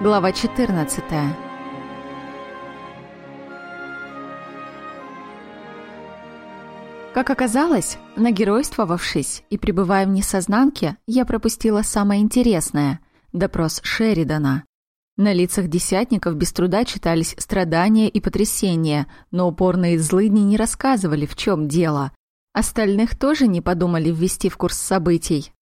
Глава 14. Как оказалось, нагеройствовавшись и пребывая в несознанке, я пропустила самое интересное — допрос Шеридана. На лицах десятников без труда читались страдания и потрясения, но упорные злыдни не рассказывали, в чем дело. Остальных тоже не подумали ввести в курс событий.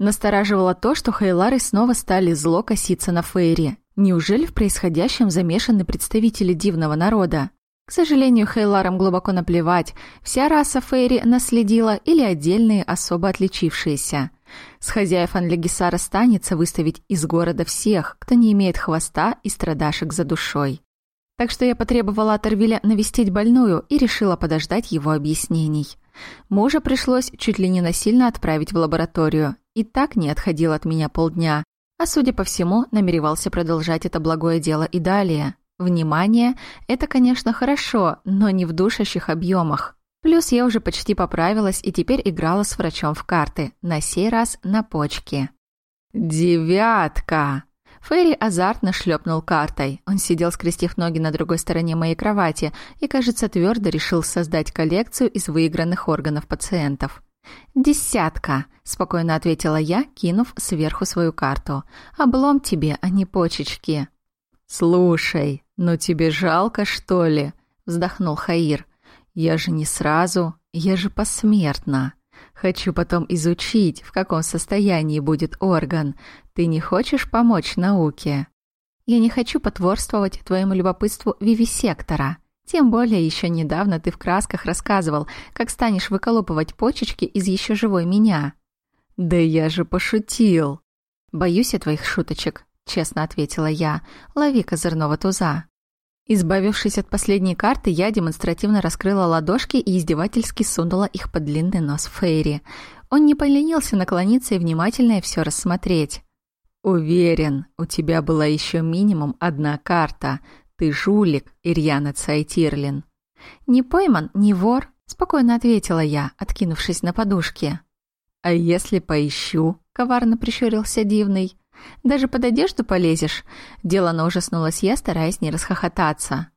Настораживало то, что Хейлары снова стали зло коситься на Фейри. Неужели в происходящем замешаны представители дивного народа? К сожалению, Хейларам глубоко наплевать, вся раса Фейри наследила или отдельные особо отличившиеся. С хозяев Анлегисара станется выставить из города всех, кто не имеет хвоста и страдашек за душой. Так что я потребовала от Эрвиля навестить больную и решила подождать его объяснений. Мужа пришлось чуть ли не насильно отправить в лабораторию. И так не отходил от меня полдня, а, судя по всему, намеревался продолжать это благое дело и далее. Внимание – это, конечно, хорошо, но не в душащих объемах. Плюс я уже почти поправилась и теперь играла с врачом в карты, на сей раз на почке. «Девятка!» Ферри азартно шлепнул картой. Он сидел, скрестив ноги на другой стороне моей кровати и, кажется, твердо решил создать коллекцию из выигранных органов пациентов. «Десятка», — спокойно ответила я, кинув сверху свою карту. «Облом тебе, а не почечки». «Слушай, ну тебе жалко, что ли?» — вздохнул Хаир. «Я же не сразу, я же посмертно. Хочу потом изучить, в каком состоянии будет орган. Ты не хочешь помочь науке?» «Я не хочу потворствовать твоему любопытству вивисектора», тем более еще недавно ты в красках рассказывал, как станешь выколупывать почечки из еще живой меня. Да я же пошутил. Боюсь я твоих шуточек, честно ответила я. Лови козырного туза. Избавившись от последней карты, я демонстративно раскрыла ладошки и издевательски сунула их под длинный нос Фейри. Он не поленился наклониться и внимательно все рассмотреть. «Уверен, у тебя была еще минимум одна карта. «Ты жулик, Ирьяна Цайтирлин». «Не пойман, не вор», — спокойно ответила я, откинувшись на подушке. «А если поищу?» — коварно прищурился Дивный. «Даже под одежду полезешь?» Делано ужаснулась я, стараясь не расхохотаться.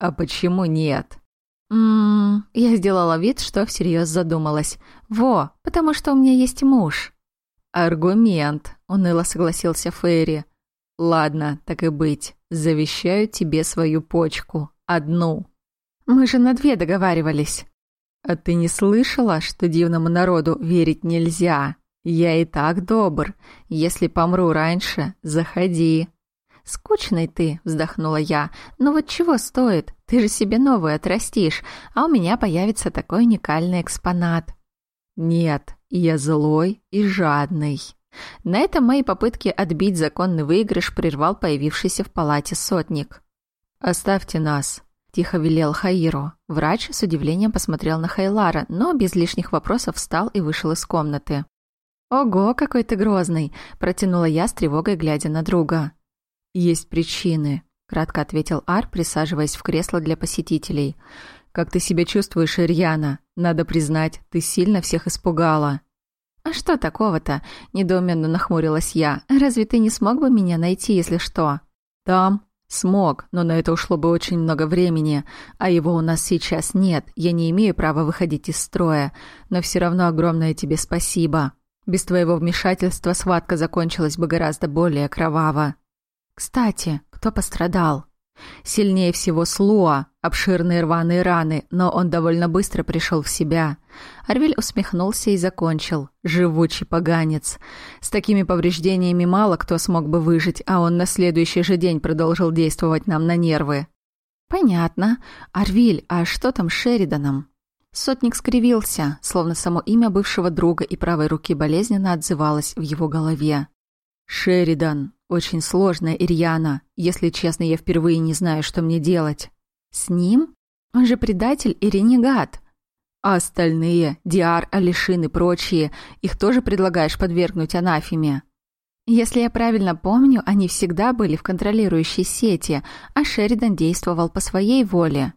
«А почему нет?» «Ммм...» Я сделала вид, что всерьез задумалась. «Во, потому что у меня есть муж». «Аргумент», — уныло согласился Ферри. «Ладно, так и быть. Завещаю тебе свою почку. Одну. Мы же на две договаривались. А ты не слышала, что дивному народу верить нельзя? Я и так добр. Если помру раньше, заходи. «Скучный ты», — вздохнула я. «Но вот чего стоит? Ты же себе новую отрастишь, а у меня появится такой уникальный экспонат». «Нет, я злой и жадный». На этом мои попытки отбить законный выигрыш прервал появившийся в палате сотник. «Оставьте нас», – тихо велел Хаиру. Врач с удивлением посмотрел на Хайлара, но без лишних вопросов встал и вышел из комнаты. «Ого, какой ты грозный!» – протянула я с тревогой, глядя на друга. «Есть причины», – кратко ответил Ар, присаживаясь в кресло для посетителей. «Как ты себя чувствуешь, Ирьяна? Надо признать, ты сильно всех испугала». «А что такого-то?» – недоуменно нахмурилась я. «Разве ты не смог бы меня найти, если что?» «Там?» «Смог, но на это ушло бы очень много времени, а его у нас сейчас нет, я не имею права выходить из строя, но все равно огромное тебе спасибо. Без твоего вмешательства схватка закончилась бы гораздо более кроваво». «Кстати, кто пострадал?» Сильнее всего Слуа, обширные рваные раны, но он довольно быстро пришел в себя. Арвель усмехнулся и закончил. Живучий поганец. С такими повреждениями мало кто смог бы выжить, а он на следующий же день продолжил действовать нам на нервы. «Понятно. Арвиль, а что там с Шериданом?» Сотник скривился, словно само имя бывшего друга и правой руки болезненно отзывалось в его голове. «Шеридан, очень сложная Ирьяна. Если честно, я впервые не знаю, что мне делать». «С ним? Он же предатель и ренегат». «А остальные, Диар, Алишин и прочие, их тоже предлагаешь подвергнуть анафеме?» Если я правильно помню, они всегда были в контролирующей сети, а Шеридан действовал по своей воле.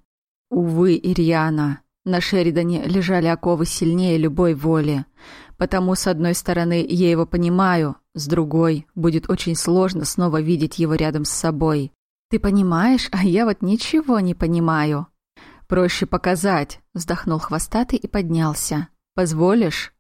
Увы, Ирьяна, на Шеридане лежали оковы сильнее любой воли. Потому, с одной стороны, я его понимаю, с другой, будет очень сложно снова видеть его рядом с собой. Ты понимаешь, а я вот ничего не понимаю. Проще показать, вздохнул хвостатый и поднялся. Позволишь?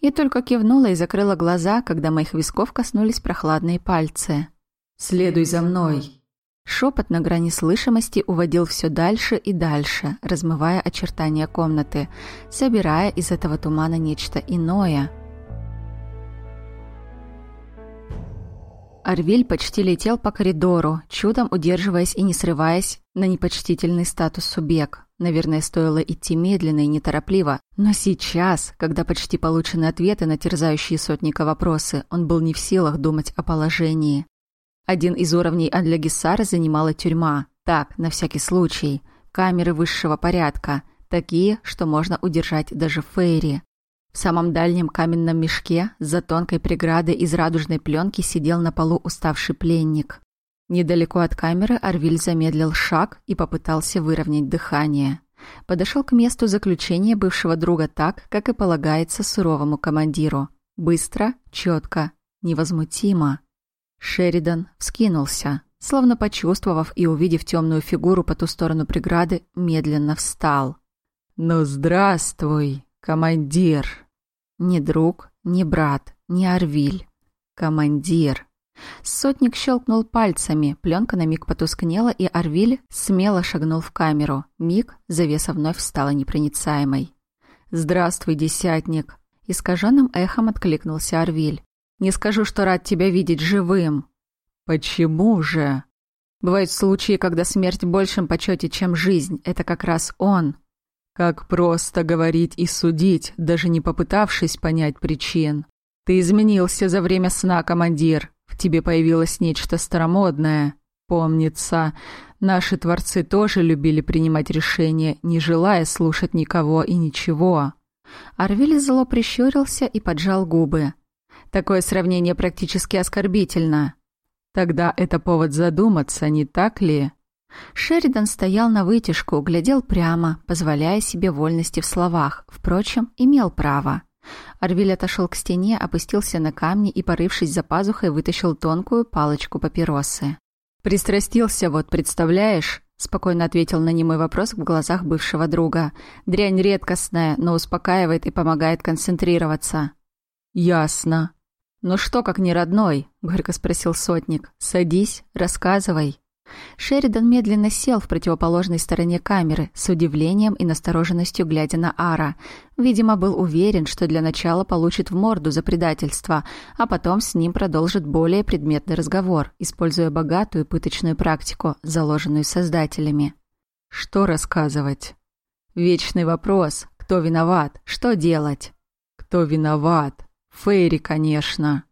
И только кивнула и закрыла глаза, когда моих висков коснулись прохладные пальцы. «Следуй за мной!» Шепот на грани слышимости уводил все дальше и дальше, размывая очертания комнаты, собирая из этого тумана нечто иное. Арвиль почти летел по коридору, чудом удерживаясь и не срываясь на непочтительный статус субъект. Наверное, стоило идти медленно и неторопливо, но сейчас, когда почти получены ответы на терзающие сотника вопросы, он был не в силах думать о положении. Один из уровней Андлягисара занимала тюрьма. Так, на всякий случай. Камеры высшего порядка. Такие, что можно удержать даже Фейри. В самом дальнем каменном мешке за тонкой преградой из радужной пленки сидел на полу уставший пленник. Недалеко от камеры Арвиль замедлил шаг и попытался выровнять дыхание. Подошел к месту заключения бывшего друга так, как и полагается суровому командиру. Быстро, четко, невозмутимо. Шеридан вскинулся, словно почувствовав и увидев темную фигуру по ту сторону преграды, медленно встал. «Ну, здравствуй, командир!» Ни друг, ни брат, ни Арвиль. Командир. Сотник щелкнул пальцами, пленка на миг потускнела, и Арвиль смело шагнул в камеру. Миг завеса вновь стала непроницаемой. «Здравствуй, десятник!» Искаженным эхом откликнулся Арвиль. Не скажу, что рад тебя видеть живым». «Почему же?» «Бывают случаи, когда смерть в большем почете, чем жизнь. Это как раз он». «Как просто говорить и судить, даже не попытавшись понять причин. Ты изменился за время сна, командир. В тебе появилось нечто старомодное. Помнится, наши творцы тоже любили принимать решения, не желая слушать никого и ничего». Арвиль зло прищурился и поджал губы. Такое сравнение практически оскорбительно. Тогда это повод задуматься, не так ли? Шеридан стоял на вытяжку, глядел прямо, позволяя себе вольности в словах. Впрочем, имел право. Арвиль отошел к стене, опустился на камни и, порывшись за пазухой, вытащил тонкую палочку папиросы. «Пристрастился вот, представляешь?» — спокойно ответил на немой вопрос в глазах бывшего друга. «Дрянь редкостная, но успокаивает и помогает концентрироваться». «Ясно», «Ну что, как не родной?» — горько спросил сотник. «Садись, рассказывай». Шеридан медленно сел в противоположной стороне камеры, с удивлением и настороженностью глядя на Ара. Видимо, был уверен, что для начала получит в морду за предательство, а потом с ним продолжит более предметный разговор, используя богатую пыточную практику, заложенную создателями. «Что рассказывать?» «Вечный вопрос. Кто виноват? Что делать?» «Кто виноват?» Фейри, конечно.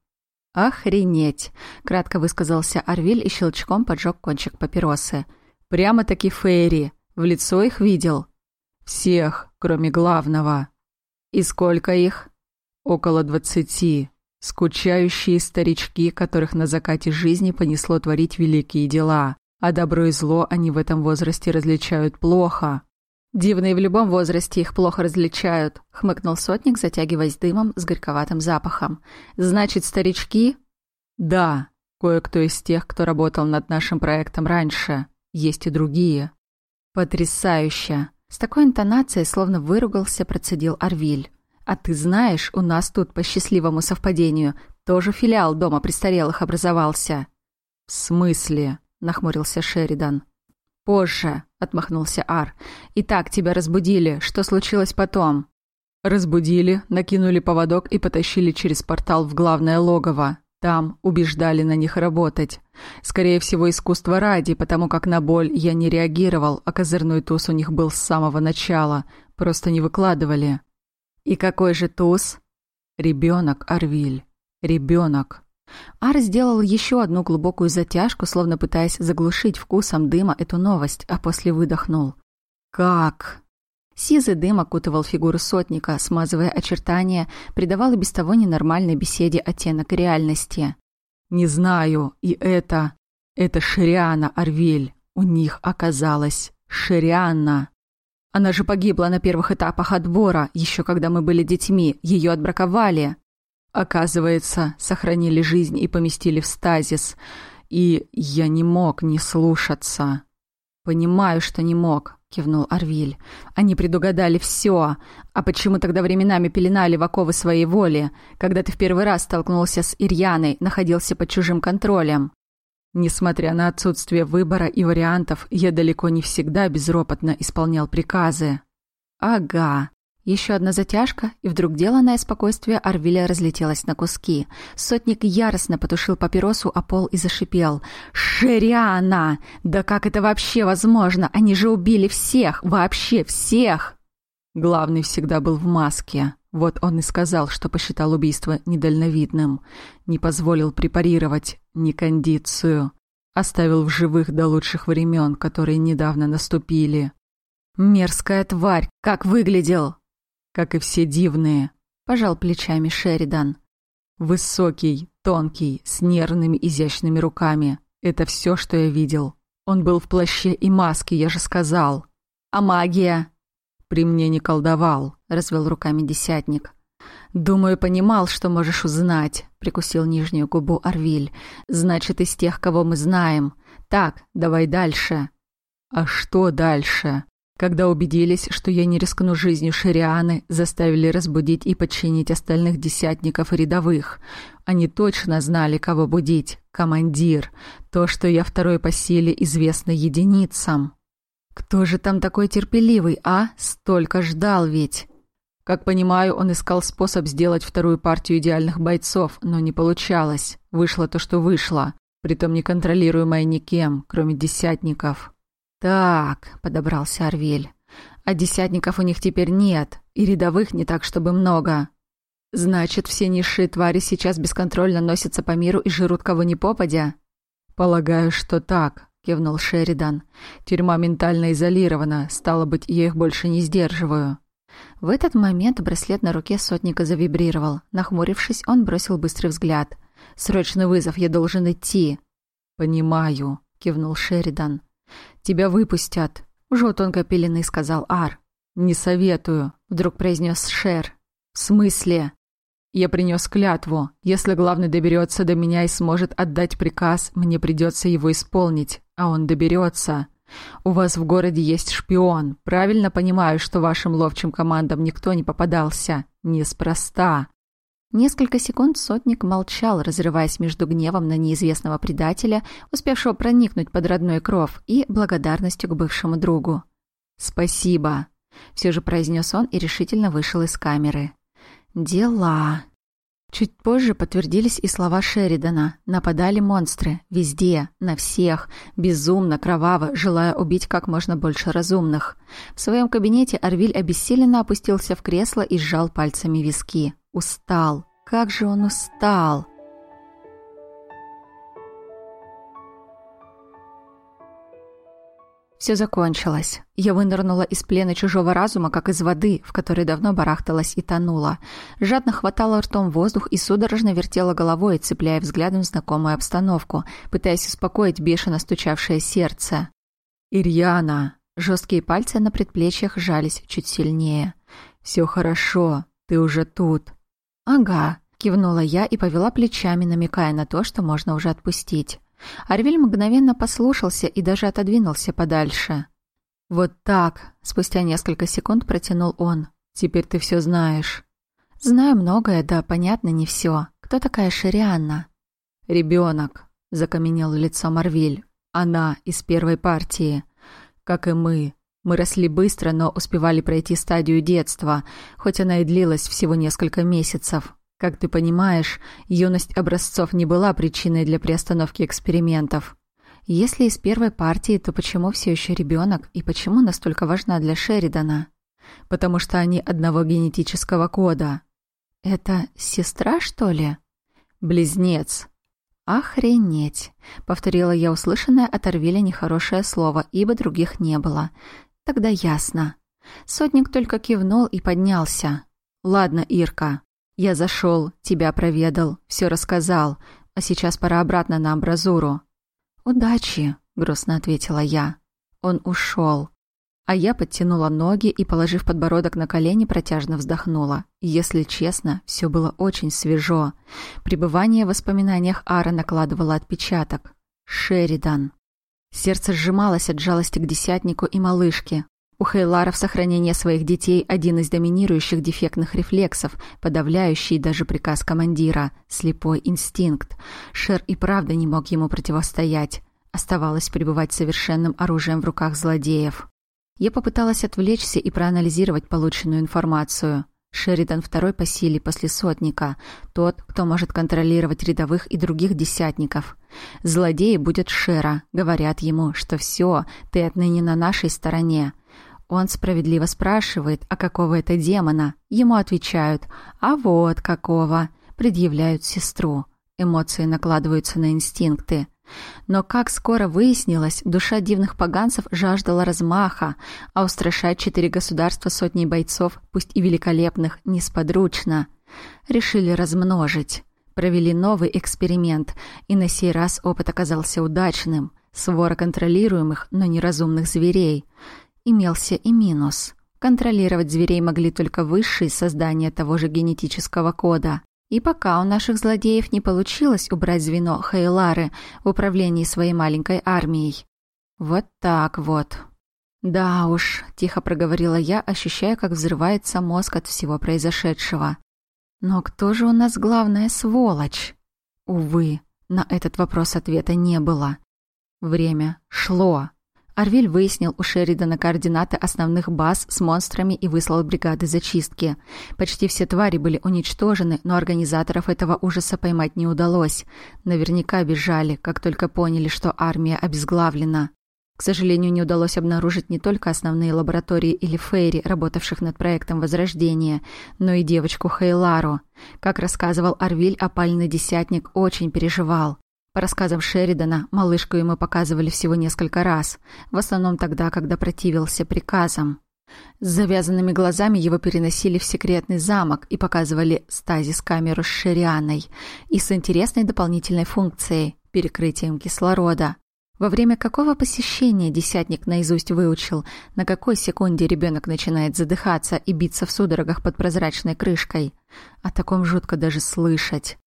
Охренеть, кратко высказался Арвиль и щелчком поджег кончик папиросы. Прямо-таки Фейри. В лицо их видел. Всех, кроме главного. И сколько их? Около двадцати. Скучающие старички, которых на закате жизни понесло творить великие дела. А добро и зло они в этом возрасте различают плохо. «Дивные в любом возрасте их плохо различают», — хмыкнул сотник, затягиваясь дымом с горьковатым запахом. «Значит, старички?» «Да, кое-кто из тех, кто работал над нашим проектом раньше. Есть и другие». «Потрясающе!» С такой интонацией, словно выругался, процедил Арвиль. «А ты знаешь, у нас тут, по счастливому совпадению, тоже филиал дома престарелых образовался». «В смысле?» — нахмурился Шеридан. «Позже», — отмахнулся Ар. «Итак, тебя разбудили. Что случилось потом?» Разбудили, накинули поводок и потащили через портал в главное логово. Там убеждали на них работать. Скорее всего, искусство ради, потому как на боль я не реагировал, а козырной туз у них был с самого начала. Просто не выкладывали. «И какой же туз?» «Ребенок, Арвиль. Ребенок». Ар сделал еще одну глубокую затяжку, словно пытаясь заглушить вкусом дыма эту новость, а после выдохнул. «Как?» Сизый дым окутывал фигуру сотника, смазывая очертания, придавал и без того ненормальной беседе оттенок реальности. «Не знаю, и это... Это Шириана, Арвель. У них оказалось Шириана». Она же погибла на первых этапах отбора, еще когда мы были детьми, ее отбраковали. Оказывается, сохранили жизнь и поместили в стазис. И я не мог не слушаться. «Понимаю, что не мог», — кивнул Арвиль. «Они предугадали все. А почему тогда временами пеленали в оковы своей воли, когда ты в первый раз столкнулся с Ирьяной, находился под чужим контролем?» Несмотря на отсутствие выбора и вариантов, я далеко не всегда безропотно исполнял приказы. «Ага», еще одна затяжка, и вдруг деланное спокойствие Арвиля разлетелось на куски. Сотник яростно потушил папиросу о пол и зашипел. «Шериана! Да как это вообще возможно? Они же убили всех! Вообще всех!» Главный всегда был в маске. Вот он и сказал, что посчитал убийство недальновидным. Не позволил препарировать ни кондицию. Оставил в живых до лучших времен, которые недавно наступили. «Мерзкая тварь! Как выглядел!» Как и все дивные», — пожал плечами Шеридан. «Высокий, тонкий, с нервными изящными руками. Это все, что я видел. Он был в плаще и маске, я же сказал. А магия?» «При мне не колдовал», — развел руками десятник. «Думаю, понимал, что можешь узнать», — прикусил нижнюю губу Арвиль. «Значит, из тех, кого мы знаем. Так, давай дальше». «А что дальше?» Когда убедились, что я не рискну жизнью Ширианы, заставили разбудить и подчинить остальных десятников и рядовых. Они точно знали, кого будить. Командир. То, что я второй по силе, известно единицам. Кто же там такой терпеливый, а? Столько ждал ведь. Как понимаю, он искал способ сделать вторую партию идеальных бойцов, но не получалось. Вышло то, что вышло. Притом неконтролируемое никем, кроме десятников. «Так», — подобрался Арвель, — «а десятников у них теперь нет, и рядовых не так, чтобы много. Значит, все низшие твари сейчас бесконтрольно носятся по миру и жрут кого ни попадя?» «Полагаю, что так», — кивнул Шеридан. «Тюрьма ментально изолирована, стало быть, я их больше не сдерживаю». В этот момент браслет на руке сотника завибрировал. Нахмурившись, он бросил быстрый взгляд. «Срочный вызов, я должен идти». «Понимаю», — кивнул Шеридан. «Тебя выпустят», — уже у тонкопеленный сказал Ар. «Не советую», — вдруг произнес Шер. «В смысле?» «Я принес клятву. Если главный доберется до меня и сможет отдать приказ, мне придется его исполнить, а он доберется. У вас в городе есть шпион. Правильно понимаю, что вашим ловчим командам никто не попадался. Неспроста». Несколько секунд сотник молчал, разрываясь между гневом на неизвестного предателя, успевшего проникнуть под родной кров, и благодарностью к бывшему другу. «Спасибо», — все же произнес он и решительно вышел из камеры. «Дела». Чуть позже подтвердились и слова Шеридана. Нападали монстры. Везде. На всех. Безумно, кроваво, желая убить как можно больше разумных. В своем кабинете Арвиль обессиленно опустился в кресло и сжал пальцами виски. Устал. Как же он устал. Все закончилось. Я вынырнула из плена чужого разума, как из воды, в которой давно барахталась и тонула. Жадно хватала ртом воздух и судорожно вертела головой, цепляя взглядом знакомую обстановку, пытаясь успокоить бешено стучавшее сердце. «Ирьяна!» Жесткие пальцы на предплечьях сжались чуть сильнее. «Все хорошо, ты уже тут». «Ага», — кивнула я и повела плечами, намекая на то, что можно уже отпустить. Арвиль мгновенно послушался и даже отодвинулся подальше. «Вот так», — спустя несколько секунд протянул он. «Теперь ты все знаешь». «Знаю многое, да, понятно, не все. Кто такая Ширианна?» «Ребенок», — закаменел лицо Марвиль. «Она из первой партии. Как и мы. Мы росли быстро, но успевали пройти стадию детства, хоть она и длилась всего несколько месяцев. Как ты понимаешь, юность образцов не была причиной для приостановки экспериментов. Если из первой партии, то почему все еще ребенок и почему настолько важна для Шеридана? Потому что они одного генетического кода. Это сестра, что ли? Близнец. «Охренеть!» — повторила я услышанное от Орвиля нехорошее слово, ибо других не было. Тогда ясно. Сотник только кивнул и поднялся. «Ладно, Ирка, я зашел, тебя проведал, все рассказал, а сейчас пора обратно на амбразуру». «Удачи», — грустно ответила я. Он ушел. А я подтянула ноги и, положив подбородок на колени, протяжно вздохнула. Если честно, все было очень свежо. Пребывание в воспоминаниях Ара накладывало отпечаток. Шеридан. Сердце сжималось от жалости к десятнику и малышке. У Хейларов сохранение своих детей – один из доминирующих дефектных рефлексов, подавляющий даже приказ командира – слепой инстинкт. Шер и правда не мог ему противостоять. Оставалось пребывать совершенным оружием в руках злодеев. Я попыталась отвлечься и проанализировать полученную информацию. Шеридан второй по силе после сотника, тот, кто может контролировать рядовых и других десятников. Злодеи будет Шера, говорят ему, что все, ты отныне на нашей стороне. Он справедливо спрашивает, а какого это демона? Ему отвечают, а вот какого. Предъявляют сестру. Эмоции накладываются на инстинкты. Но, как скоро выяснилось, душа дивных поганцев жаждала размаха, а устрашать четыре государства сотней бойцов, пусть и великолепных, несподручно. Решили размножить. Провели новый эксперимент, и на сей раз опыт оказался удачным. Свора контролируемых, но неразумных зверей. Имелся и минус. Контролировать зверей могли только высшие создания того же генетического кода. И пока у наших злодеев не получилось убрать звено Хейлары в управлении своей маленькой армией. Вот так вот. «Да уж», — тихо проговорила я, ощущая, как взрывается мозг от всего произошедшего. «Но кто же у нас главная сволочь?» Увы, на этот вопрос ответа не было. Время шло. Арвиль выяснил у Шеридана координаты основных баз с монстрами и выслал бригады зачистки. Почти все твари были уничтожены, но организаторов этого ужаса поймать не удалось. Наверняка бежали, как только поняли, что армия обезглавлена. К сожалению, не удалось обнаружить не только основные лаборатории или Фейри, работавших над проектом Возрождения, но и девочку Хейлару. Как рассказывал Арвиль, опальный десятник очень переживал. По рассказам Шеридана, малышку ему показывали всего несколько раз, в основном тогда, когда противился приказам. С завязанными глазами его переносили в секретный замок и показывали стазис-камеру с Шерианой и с интересной дополнительной функцией – перекрытием кислорода. Во время какого посещения десятник наизусть выучил, на какой секунде ребенок начинает задыхаться и биться в судорогах под прозрачной крышкой. О таком жутко даже слышать.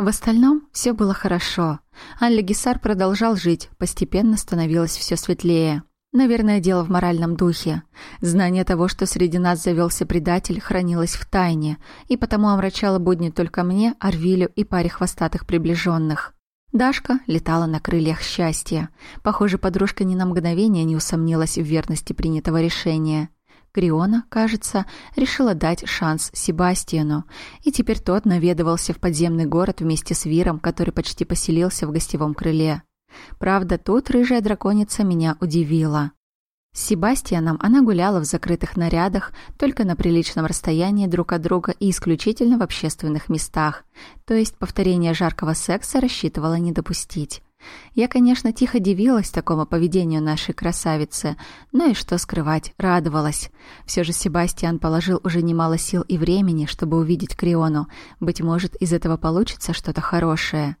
В остальном все было хорошо. Алли Гисар продолжал жить, постепенно становилось все светлее. Наверное, дело в моральном духе. Знание того, что среди нас завелся предатель, хранилось в тайне, и потому омрачало будни только мне, Арвилю и паре хвостатых приближенных. Дашка летала на крыльях счастья. Похоже, подружка ни на мгновение не усомнилась в верности принятого решения. Криона, кажется, решила дать шанс Себастьяну, и теперь тот наведывался в подземный город вместе с Виром, который почти поселился в гостевом крыле. Правда, тут рыжая драконица меня удивила. С Себастьяном она гуляла в закрытых нарядах, только на приличном расстоянии друг от друга и исключительно в общественных местах, то есть повторение жаркого секса рассчитывала не допустить. Я, конечно, тихо дивилась такому поведению нашей красавицы, но и что скрывать, радовалась. Все же Себастьян положил уже немало сил и времени, чтобы увидеть Криону. Быть может, из этого получится что-то хорошее.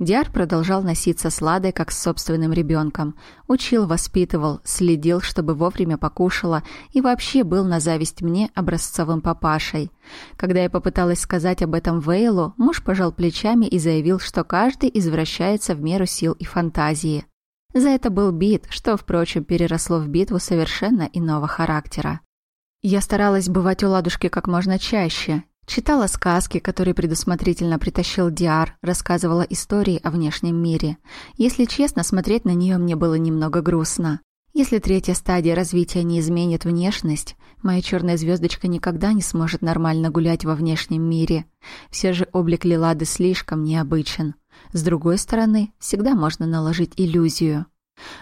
Диар продолжал носиться с Ладой, как с собственным ребенком. Учил, воспитывал, следил, чтобы вовремя покушала и вообще был на зависть мне образцовым папашей. Когда я попыталась сказать об этом Вейлу, муж пожал плечами и заявил, что каждый извращается в меру сил и фантазии. За это был бит, что, впрочем, переросло в битву совершенно иного характера. Я старалась бывать у ладушки как можно чаще, Читала сказки, которые предусмотрительно притащил Диар, рассказывала истории о внешнем мире. Если честно, смотреть на нее мне было немного грустно. Если третья стадия развития не изменит внешность, моя черная звездочка никогда не сможет нормально гулять во внешнем мире. Все же облик Лилады слишком необычен. С другой стороны, всегда можно наложить иллюзию.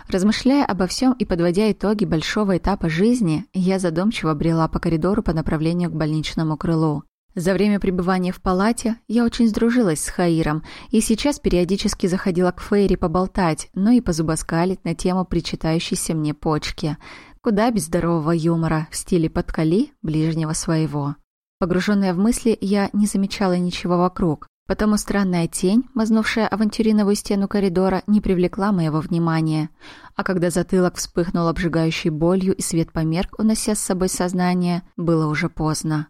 Размышляя обо всем и подводя итоги большого этапа жизни, я задумчиво брела по коридору по направлению к больничному крылу. За время пребывания в палате я очень сдружилась с Хаиром и сейчас периодически заходила к Фейри поболтать, но и позубоскалить на тему причитающейся мне почки. Куда без здорового юмора в стиле подкали ближнего своего. Погруженная в мысли, я не замечала ничего вокруг. Потому странная тень, мазнувшая авантюриновую стену коридора, не привлекла моего внимания. А когда затылок вспыхнул обжигающей болью и свет померк, унося с собой сознание, было уже поздно.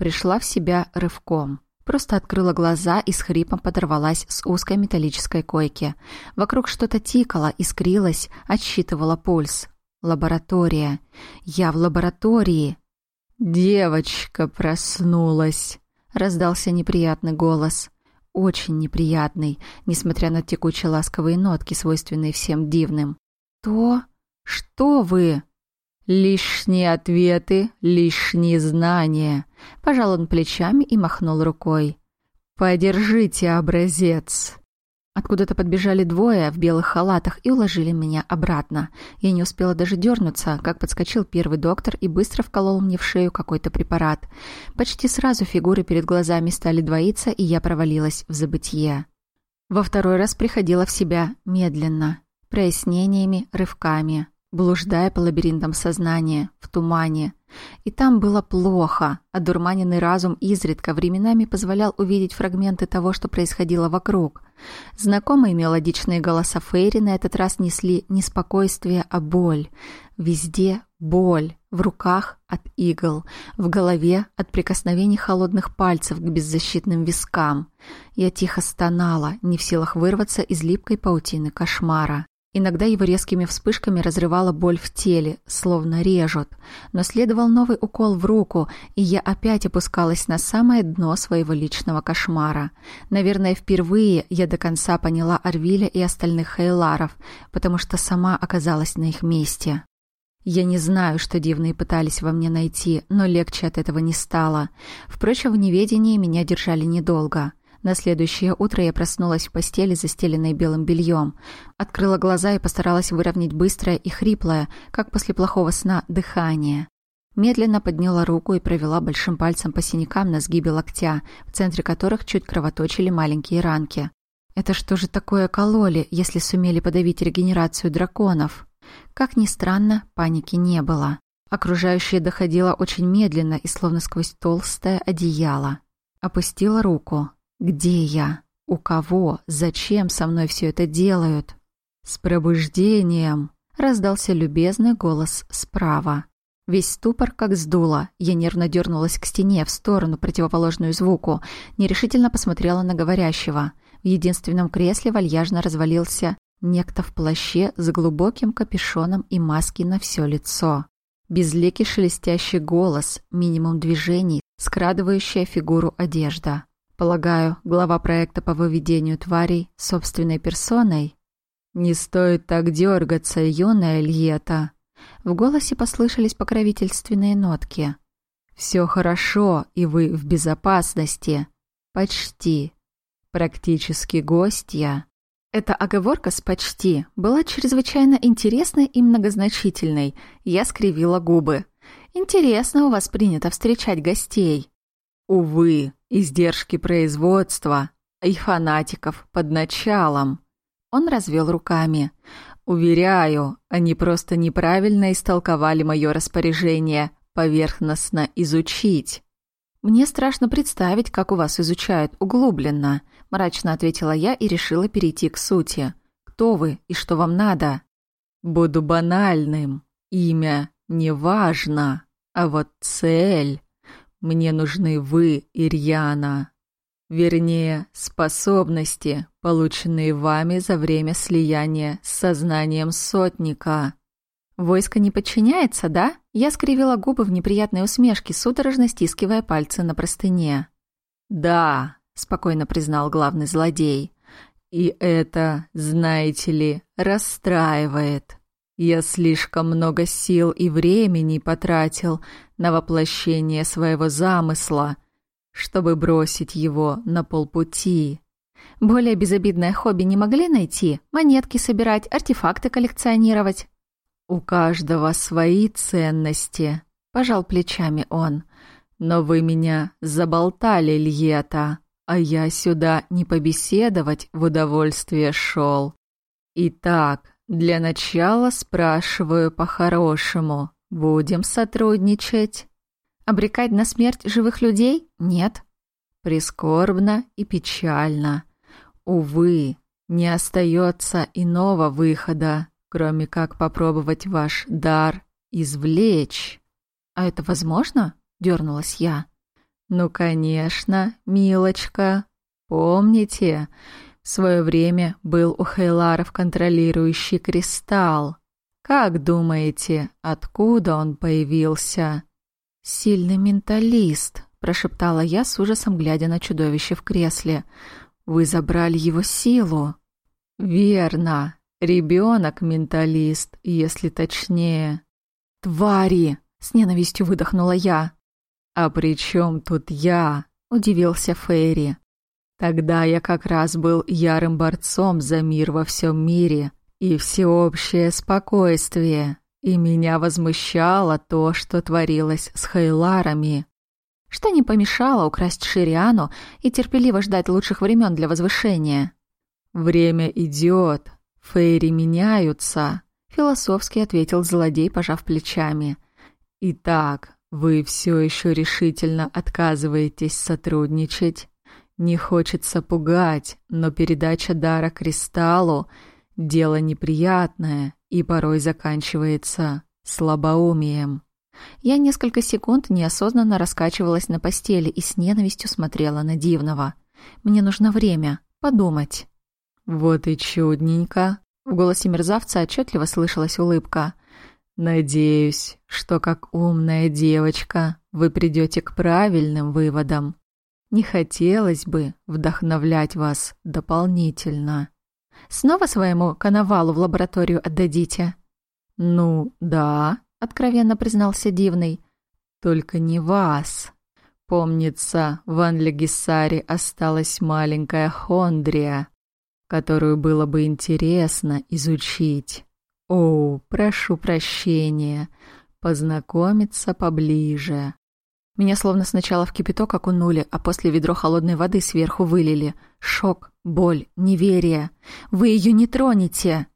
Пришла в себя рывком. Просто открыла глаза и с хрипом подорвалась с узкой металлической койки. Вокруг что-то тикало, искрилось, отсчитывала пульс. Лаборатория. Я в лаборатории. «Девочка проснулась», — раздался неприятный голос. Очень неприятный, несмотря на текучие ласковые нотки, свойственные всем дивным. «То? Что вы?» «Лишние ответы, лишние знания», — пожал он плечами и махнул рукой. «Подержите образец». Откуда-то подбежали двое в белых халатах и уложили меня обратно. Я не успела даже дернуться, как подскочил первый доктор и быстро вколол мне в шею какой-то препарат. Почти сразу фигуры перед глазами стали двоиться, и я провалилась в забытье. Во второй раз приходила в себя медленно, прояснениями, рывками блуждая по лабиринтам сознания, в тумане. И там было плохо. Одурманенный разум изредка временами позволял увидеть фрагменты того, что происходило вокруг. Знакомые мелодичные голоса Фейри на этот раз несли не спокойствие, а боль. Везде боль. В руках от игл, в голове от прикосновений холодных пальцев к беззащитным вискам. Я тихо стонала, не в силах вырваться из липкой паутины кошмара. Иногда его резкими вспышками разрывала боль в теле, словно режут. Но следовал новый укол в руку, и я опять опускалась на самое дно своего личного кошмара. Наверное, впервые я до конца поняла Арвиля и остальных Хейларов, потому что сама оказалась на их месте. Я не знаю, что дивные пытались во мне найти, но легче от этого не стало. Впрочем, в неведении меня держали недолго. На следующее утро я проснулась в постели, застеленной белым бельем. Открыла глаза и постаралась выровнять быстрое и хриплое, как после плохого сна, дыхание. Медленно подняла руку и провела большим пальцем по синякам на сгибе локтя, в центре которых чуть кровоточили маленькие ранки. Это что же такое кололи, если сумели подавить регенерацию драконов? Как ни странно, паники не было. Окружающее доходило очень медленно и словно сквозь толстое одеяло. Опустила руку. Где я? У кого? Зачем со мной все это делают? С пробуждением! Раздался любезный голос справа. Весь ступор как сдуло. Я нервно дернулась к стене, в сторону, противоположную звуку. Нерешительно посмотрела на говорящего. В единственном кресле вальяжно развалился некто в плаще с глубоким капюшоном и маски на все лицо. Безлекий шелестящий голос, минимум движений, скрадывающая фигуру одежда. Полагаю, глава проекта по выведению тварей собственной персоной? Не стоит так дергаться, юная Ильета. В голосе послышались покровительственные нотки. Все хорошо, и вы в безопасности. Почти. Практически гостья. Эта оговорка с «почти» была чрезвычайно интересной и многозначительной. Я скривила губы. «Интересно у вас принято встречать гостей». Увы, издержки производства и фанатиков под началом. Он развел руками. Уверяю, они просто неправильно истолковали мое распоряжение поверхностно изучить. «Мне страшно представить, как у вас изучают углубленно», – мрачно ответила я и решила перейти к сути. «Кто вы и что вам надо?» «Буду банальным. Имя не важно, а вот цель...» Мне нужны вы, Ирьяна. Вернее, способности, полученные вами за время слияния с сознанием сотника. Войско не подчиняется, да? Я скривила губы в неприятной усмешке, судорожно стискивая пальцы на простыне. Да, спокойно признал главный злодей. И это, знаете ли, расстраивает. Я слишком много сил и времени потратил на воплощение своего замысла, чтобы бросить его на полпути. Более безобидное хобби не могли найти? Монетки собирать, артефакты коллекционировать? У каждого свои ценности, пожал плечами он. Но вы меня заболтали, Льета, а я сюда не побеседовать в удовольствие шел. Итак, для начала спрашиваю по-хорошему. Будем сотрудничать? Обрекать на смерть живых людей? Нет. Прискорбно и печально. Увы, не остается иного выхода, кроме как попробовать ваш дар извлечь. А это возможно? Дернулась я. Ну, конечно, милочка. Помните, в свое время был у Хейларов контролирующий кристалл. Как думаете, откуда он появился? Сильный менталист, прошептала я с ужасом, глядя на чудовище в кресле. Вы забрали его силу. Верно. Ребенок-менталист, если точнее. Твари! С ненавистью выдохнула я. А при чем тут я? Удивился Фейри. Тогда я как раз был ярым борцом за мир во всем мире и всеобщее спокойствие, и меня возмущало то, что творилось с Хейларами. Что не помешало украсть Шириану и терпеливо ждать лучших времен для возвышения? «Время идет, фейри меняются», — философски ответил злодей, пожав плечами. «Итак, вы все еще решительно отказываетесь сотрудничать?» Не хочется пугать, но передача дара кристаллу — дело неприятное и порой заканчивается слабоумием. Я несколько секунд неосознанно раскачивалась на постели и с ненавистью смотрела на Дивного. Мне нужно время подумать. «Вот и чудненько!» В голосе мерзавца отчетливо слышалась улыбка. «Надеюсь, что как умная девочка вы придете к правильным выводам. Не хотелось бы вдохновлять вас дополнительно. Снова своему коновалу в лабораторию отдадите? Ну, да, откровенно признался Дивный. Только не вас. Помнится, в Анлегисаре осталась маленькая Хондрия, которую было бы интересно изучить. О, прошу прощения, познакомиться поближе. Меня словно сначала в кипяток окунули, а после ведро холодной воды сверху вылили. Шок, боль, неверие. Вы ее не тронете.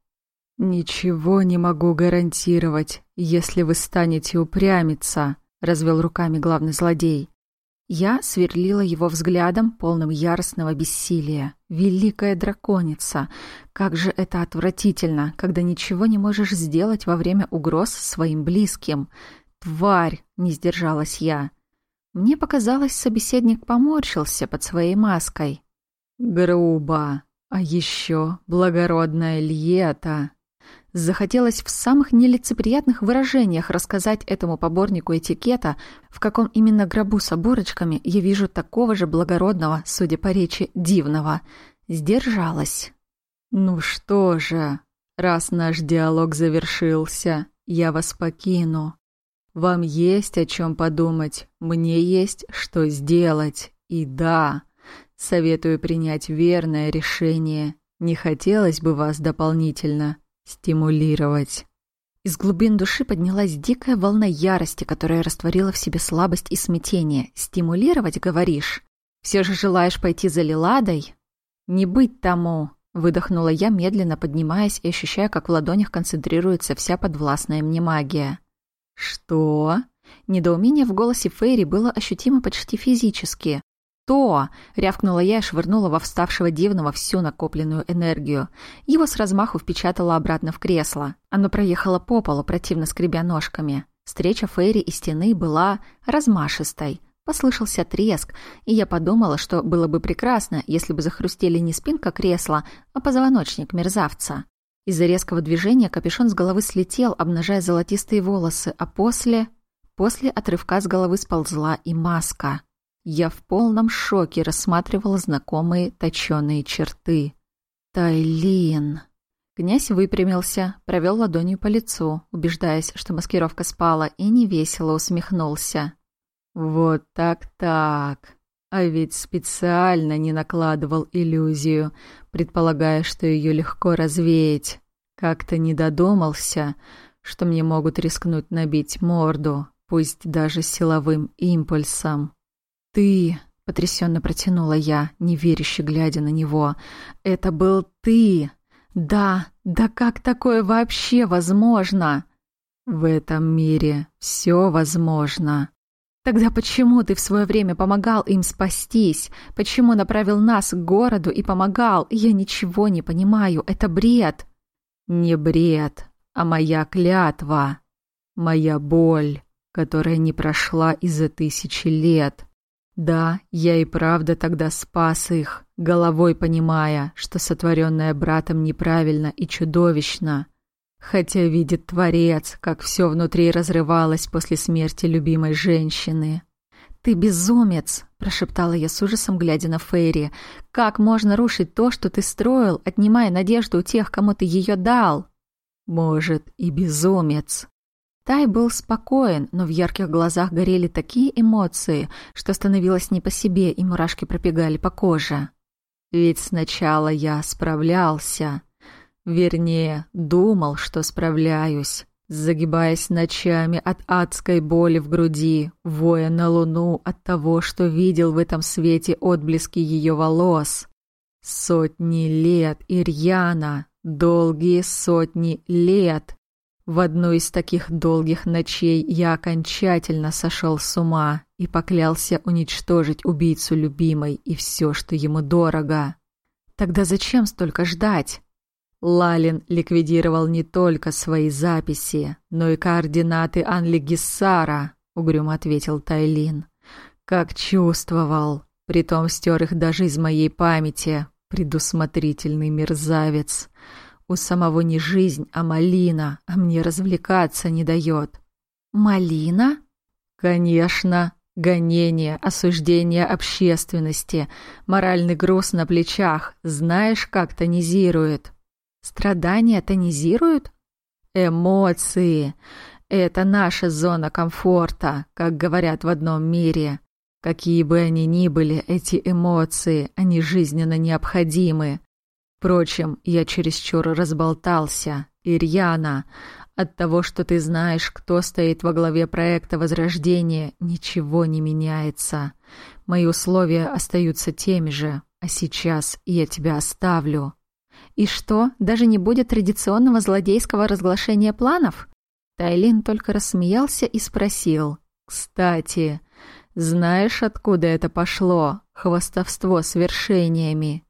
Ничего не могу гарантировать, если вы станете упрямиться, развел руками главный злодей. Я сверлила его взглядом, полным яростного бессилия. Великая драконица! Как же это отвратительно, когда ничего не можешь сделать во время угроз своим близким. Тварь! Не сдержалась я. Мне показалось, собеседник поморщился под своей маской. «Грубо. А еще благородная Льета». Захотелось в самых нелицеприятных выражениях рассказать этому поборнику этикета, в каком именно гробу с оборочками я вижу такого же благородного, судя по речи, дивного. Сдержалась. «Ну что же, раз наш диалог завершился, я вас покину. Вам есть о чем подумать, мне есть что сделать. И да, советую принять верное решение. Не хотелось бы вас дополнительно стимулировать. Из глубин души поднялась дикая волна ярости, которая растворила в себе слабость и смятение. «Стимулировать, говоришь? Все же желаешь пойти за Лиладой?» «Не быть тому!» — выдохнула я, медленно поднимаясь и ощущая, как в ладонях концентрируется вся подвластная мне магия. «Что?» Недоумение в голосе Фейри было ощутимо почти физически. «То!» — рявкнула я и швырнула во вставшего дивного всю накопленную энергию. Его с размаху впечатало обратно в кресло. Оно проехало по полу, противно скребя ножками. Встреча Фейри и стены была размашистой. Послышался треск, и я подумала, что было бы прекрасно, если бы захрустели не спинка кресла, а позвоночник мерзавца. Из-за резкого движения капюшон с головы слетел, обнажая золотистые волосы, а после... После отрывка с головы сползла и маска. Я в полном шоке рассматривала знакомые точёные черты. Тайлин. Князь выпрямился, провел ладонью по лицу, убеждаясь, что маскировка спала, и невесело усмехнулся. «Вот так-так. А ведь специально не накладывал иллюзию, предполагая, что ее легко развеять. Как-то не додумался, что мне могут рискнуть набить морду, пусть даже силовым импульсом. «Ты...» — потрясенно протянула я, неверяще глядя на него. «Это был ты! Да, да как такое вообще возможно?» «В этом мире все возможно», Тогда почему ты в свое время помогал им спастись? Почему направил нас к городу и помогал? Я ничего не понимаю, это бред. Не бред, а моя клятва. Моя боль, которая не прошла из-за тысячи лет. Да, я и правда тогда спас их, головой понимая, что сотворенное братом неправильно и чудовищно. Хотя видит Творец, как все внутри разрывалось после смерти любимой женщины. «Ты безумец!» – прошептала я с ужасом, глядя на Фейри. «Как можно рушить то, что ты строил, отнимая надежду у тех, кому ты ее дал?» «Может, и безумец», Тай был спокоен, но в ярких глазах горели такие эмоции, что становилось не по себе, и мурашки пробегали по коже. Ведь сначала я справлялся. Вернее, думал, что справляюсь, загибаясь ночами от адской боли в груди, воя на луну от того, что видел в этом свете отблески ее волос. Сотни лет, Ирьяна, долгие сотни лет. В одну из таких долгих ночей я окончательно сошел с ума и поклялся уничтожить убийцу любимой и все, что ему дорого. Тогда зачем столько ждать? Лалин ликвидировал не только свои записи, но и координаты Анли Гиссара, угрюмо ответил Тайлин. Как чувствовал, притом стер их даже из моей памяти, предусмотрительный мерзавец. У самого не жизнь, а малина, а мне развлекаться не дает. Малина? Конечно. Гонение, осуждение общественности, моральный груз на плечах, знаешь, как тонизирует. Страдания тонизируют? Эмоции. Это наша зона комфорта, как говорят в одном мире. Какие бы они ни были, эти эмоции, они жизненно необходимы. Впрочем, я чересчур разболтался. Ирьяна, от того, что ты знаешь, кто стоит во главе проекта Возрождения, ничего не меняется. Мои условия остаются теми же, а сейчас я тебя оставлю. И что, даже не будет традиционного злодейского разглашения планов? Тайлин только рассмеялся и спросил. «Кстати, знаешь, откуда это пошло? Хвостовство с вершениями?»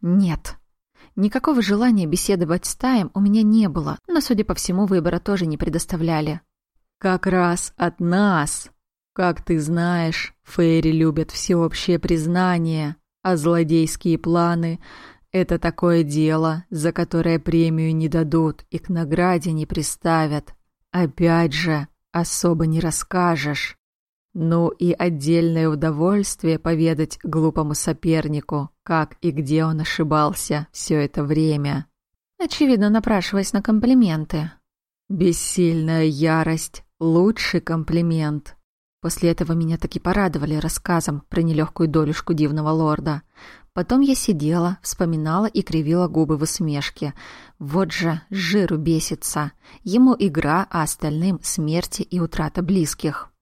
«Нет», Никакого желания беседовать с Таем у меня не было, но, судя по всему, выбора тоже не предоставляли. «Как раз от нас. Как ты знаешь, Фейри любят всеобщее признание, а злодейские планы — это такое дело, за которое премию не дадут и к награде не приставят. Опять же, особо не расскажешь. Ну и отдельное удовольствие поведать глупому сопернику, как и где он ошибался все это время. Очевидно, напрашиваясь на комплименты. Бессильная ярость — лучший комплимент. После этого меня таки порадовали рассказом про нелегкую долюшку дивного лорда. Потом я сидела, вспоминала и кривила губы в усмешке. Вот же жиру бесится. Ему игра, а остальным смерти и утрата близких.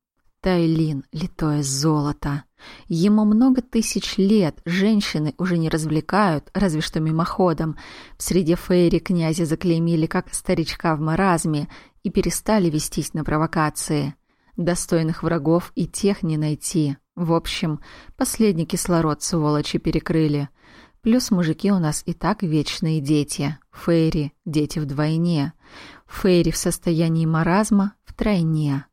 Тайлин, литое золото. Ему много тысяч лет, женщины уже не развлекают, разве что мимоходом. В среде фейри князя заклеймили как старичка в маразме и перестали вестись на провокации. Достойных врагов и тех не найти. В общем, последний кислород сволочи перекрыли. Плюс мужики у нас и так вечные дети. Фейри — дети вдвойне. Фейри в состоянии маразма — втройне.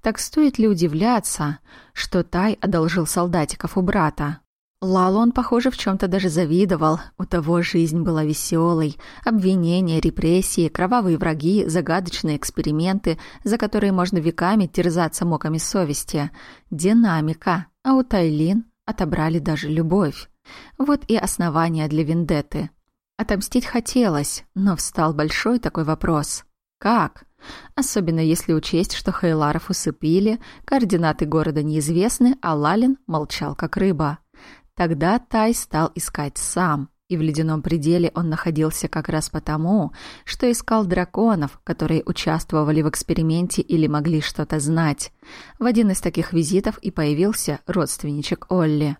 Так стоит ли удивляться, что Тай одолжил солдатиков у брата? Лалу он, похоже, в чем-то даже завидовал. У того жизнь была веселой. Обвинения, репрессии, кровавые враги, загадочные эксперименты, за которые можно веками терзаться моками совести. Динамика. А у Тайлин отобрали даже любовь. Вот и основания для вендетты. Отомстить хотелось, но встал большой такой вопрос. Как? Особенно если учесть, что Хейларов усыпили, координаты города неизвестны, а Лалин молчал как рыба. Тогда Тай стал искать сам, и в ледяном пределе он находился как раз потому, что искал драконов, которые участвовали в эксперименте или могли что-то знать. В один из таких визитов и появился родственничек Олли.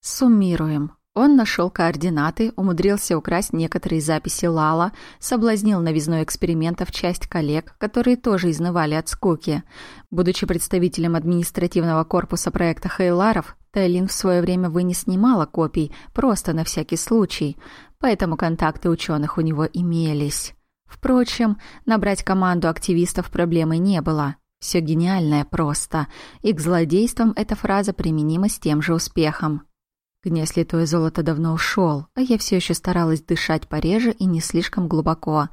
Суммируем. Он нашел координаты, умудрился украсть некоторые записи Лала, соблазнил новизной экспериментов часть коллег, которые тоже изнывали от скуки. Будучи представителем административного корпуса проекта Хейларов, Тайлин в свое время вынес немало копий, просто на всякий случай, поэтому контакты ученых у него имелись. Впрочем, набрать команду активистов проблемы не было. Все гениальное просто, и к злодействам эта фраза применима с тем же успехом. Князь Литое Золото давно ушел, а я все еще старалась дышать пореже и не слишком глубоко,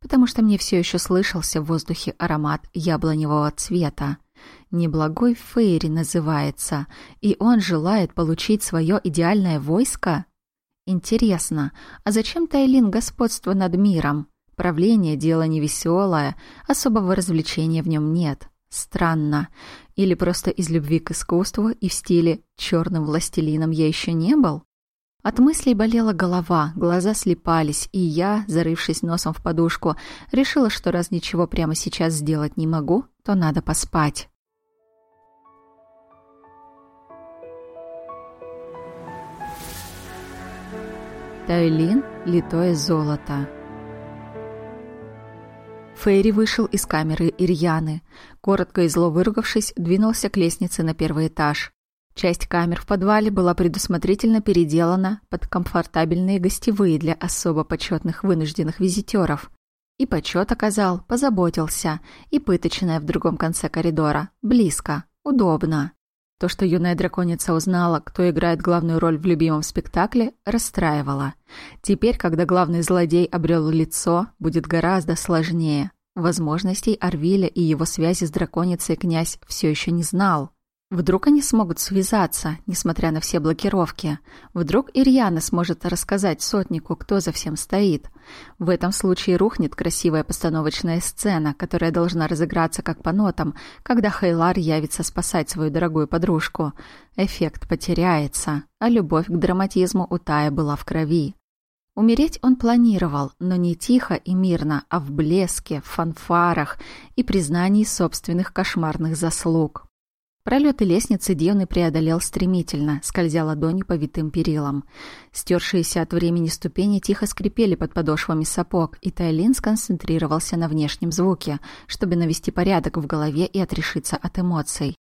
потому что мне все еще слышался в воздухе аромат яблоневого цвета. Неблагой Фейри называется, и он желает получить свое идеальное войско? Интересно, а зачем Тайлин господство над миром? Правление – дело невеселое, особого развлечения в нем нет. Странно. Или просто из любви к искусству и в стиле «черным властелином я еще не был»? От мыслей болела голова, глаза слепались, и я, зарывшись носом в подушку, решила, что раз ничего прямо сейчас сделать не могу, то надо поспать. Тайлин — литое золото. Фейри вышел из камеры Ирьяны. Коротко и зло выругавшись, двинулся к лестнице на первый этаж. Часть камер в подвале была предусмотрительно переделана под комфортабельные гостевые для особо почетных вынужденных визитеров. И почет оказал, позаботился, и пыточная в другом конце коридора. Близко, удобно. То, что юная драконица узнала, кто играет главную роль в любимом спектакле, расстраивало. Теперь, когда главный злодей обрел лицо, будет гораздо сложнее. Возможностей Арвиля и его связи с драконицей князь все еще не знал. Вдруг они смогут связаться, несмотря на все блокировки. Вдруг Ирьяна сможет рассказать сотнику, кто за всем стоит. В этом случае рухнет красивая постановочная сцена, которая должна разыграться как по нотам, когда Хейлар явится спасать свою дорогую подружку. Эффект потеряется, а любовь к драматизму у Тая была в крови. Умереть он планировал, но не тихо и мирно, а в блеске, в фанфарах и признании собственных кошмарных заслуг. Пролеты лестницы Дионы преодолел стремительно, скользя ладонью по витым перилам. Стершиеся от времени ступени тихо скрипели под подошвами сапог, и Тайлин сконцентрировался на внешнем звуке, чтобы навести порядок в голове и отрешиться от эмоций.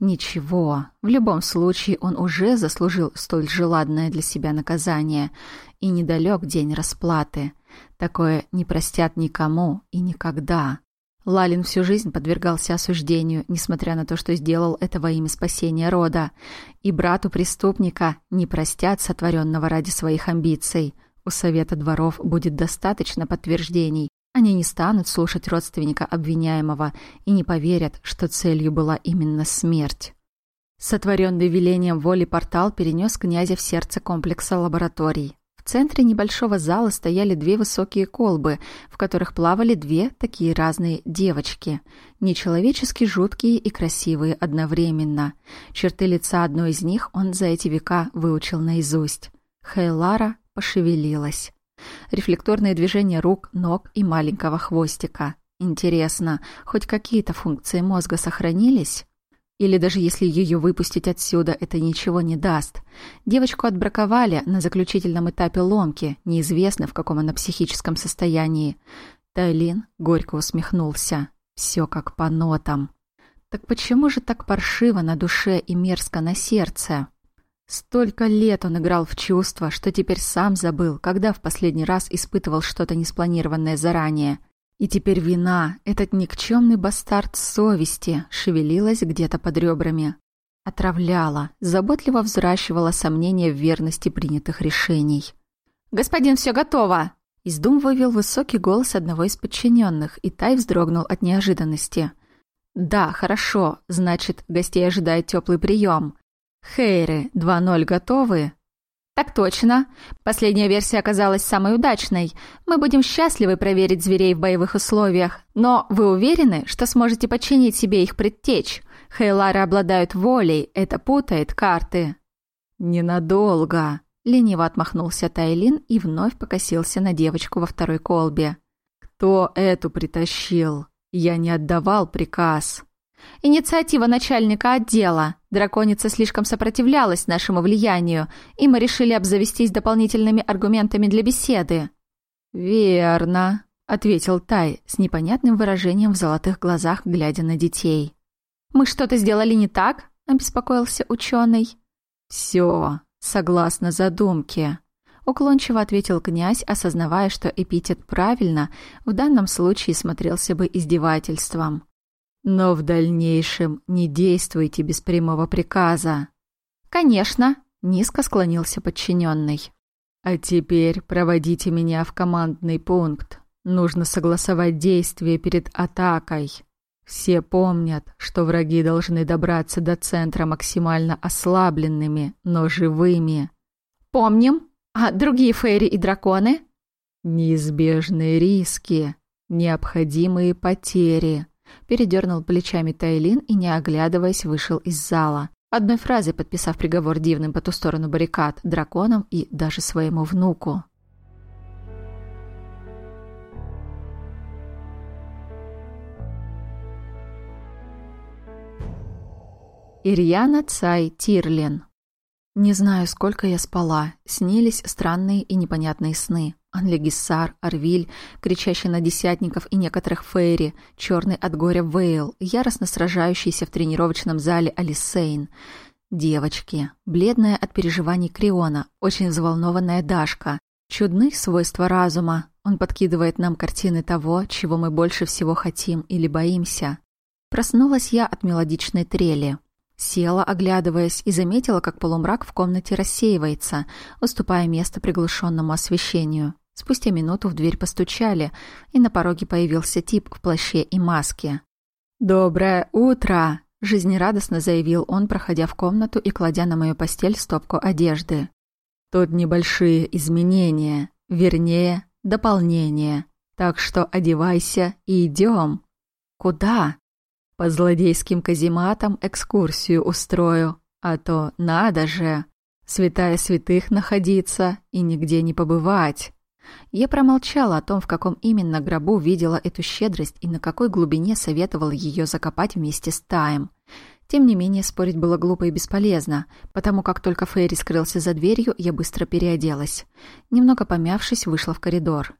Ничего, в любом случае он уже заслужил столь желанное для себя наказание, и недалек день расплаты. Такое не простят никому и никогда. Лалин всю жизнь подвергался осуждению, несмотря на то, что сделал это во имя спасения рода. И брату преступника не простят сотворенного ради своих амбиций. У Совета дворов будет достаточно подтверждений. Они не станут слушать родственника обвиняемого и не поверят, что целью была именно смерть. Сотворенный велением воли портал перенес князя в сердце комплекса лабораторий. Центре небольшого зала стояли две высокие колбы, в которых плавали две такие разные девочки. Нечеловечески жуткие и красивые одновременно. Черты лица одной из них он за эти века выучил наизусть. Хейлара пошевелилась. Рефлекторные движения рук, ног и маленького хвостика. Интересно, хоть какие-то функции мозга сохранились? Или даже если ее выпустить отсюда, это ничего не даст. Девочку отбраковали на заключительном этапе ломки, неизвестно, в каком она психическом состоянии. Тайлин горько усмехнулся. Все как по нотам. Так почему же так паршиво на душе и мерзко на сердце? Столько лет он играл в чувства, что теперь сам забыл, когда в последний раз испытывал что-то неспланированное заранее — и теперь вина, этот никчемный бастард совести, шевелилась где-то под ребрами. Отравляла, заботливо взращивала сомнения в верности принятых решений. «Господин, все готово!» Из дум вывел высокий голос одного из подчиненных, и Тай вздрогнул от неожиданности. «Да, хорошо, значит, гостей ожидает теплый прием. Хейры, 2-0 готовы?» «Так точно. Последняя версия оказалась самой удачной. Мы будем счастливы проверить зверей в боевых условиях. Но вы уверены, что сможете подчинить себе их предтечь? Хейлары обладают волей, это путает карты». «Ненадолго», — лениво отмахнулся Тайлин и вновь покосился на девочку во второй колбе. «Кто эту притащил? Я не отдавал приказ». Инициатива начальника отдела. Драконица слишком сопротивлялась нашему влиянию, и мы решили обзавестись дополнительными аргументами для беседы». «Верно», — ответил Тай с непонятным выражением в золотых глазах, глядя на детей. «Мы что-то сделали не так?» — обеспокоился ученый. «Все, согласно задумке», — уклончиво ответил князь, осознавая, что эпитет «правильно» в данном случае смотрелся бы издевательством. «Но в дальнейшем не действуйте без прямого приказа». «Конечно», — низко склонился подчиненный. «А теперь проводите меня в командный пункт. Нужно согласовать действия перед атакой». Все помнят, что враги должны добраться до центра максимально ослабленными, но живыми. Помним. А другие фейри и драконы? Неизбежные риски, необходимые потери. Передернул плечами Тайлин и, не оглядываясь, вышел из зала. Одной фразой подписав приговор дивным по ту сторону баррикад драконам и даже своему внуку. Ирьяна Цай Тирлин. Не знаю, сколько я спала. Снились странные и непонятные сны. Анлегиссар, Арвиль, кричащий на десятников и некоторых фейри, черный от горя Вейл, яростно сражающийся в тренировочном зале Алисейн. Девочки, бледная от переживаний Криона, очень взволнованная Дашка. Чудны свойства разума. Он подкидывает нам картины того, чего мы больше всего хотим или боимся. Проснулась я от мелодичной трели. Села, оглядываясь, и заметила, как полумрак в комнате рассеивается, уступая место приглушенному освещению. Спустя минуту в дверь постучали, и на пороге появился тип в плаще и маске. «Доброе утро!» – жизнерадостно заявил он, проходя в комнату и кладя на мою постель стопку одежды. «Тут небольшие изменения, вернее, дополнения, так что одевайся и идем». «Куда?» По злодейским казематам экскурсию устрою, а то надо же, святая святых находиться и нигде не побывать. Я промолчала о том, в каком именно гробу видела эту щедрость и на какой глубине советовал ее закопать вместе с Таем. Тем не менее, спорить было глупо и бесполезно, потому как только Фейри скрылся за дверью, я быстро переоделась. Немного помявшись, вышла в коридор.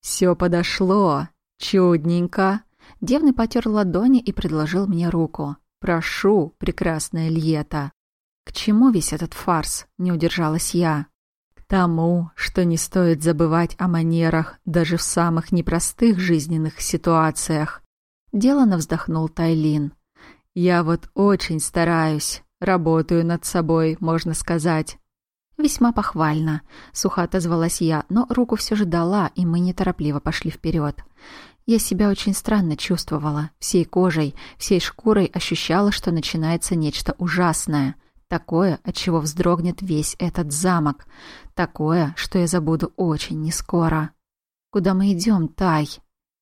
«Все подошло. Чудненько!» Девный потер ладони и предложил мне руку. «Прошу, прекрасная Льета». «К чему весь этот фарс?» — не удержалась я. «К тому, что не стоит забывать о манерах даже в самых непростых жизненных ситуациях». Делано вздохнул Тайлин. «Я вот очень стараюсь, работаю над собой, можно сказать». «Весьма похвально», — сухо отозвалась я, но руку все же дала, и мы неторопливо пошли вперед. Я себя очень странно чувствовала. Всей кожей, всей шкурой ощущала, что начинается нечто ужасное. Такое, от чего вздрогнет весь этот замок. Такое, что я забуду очень нескоро. Куда мы идем, Тай?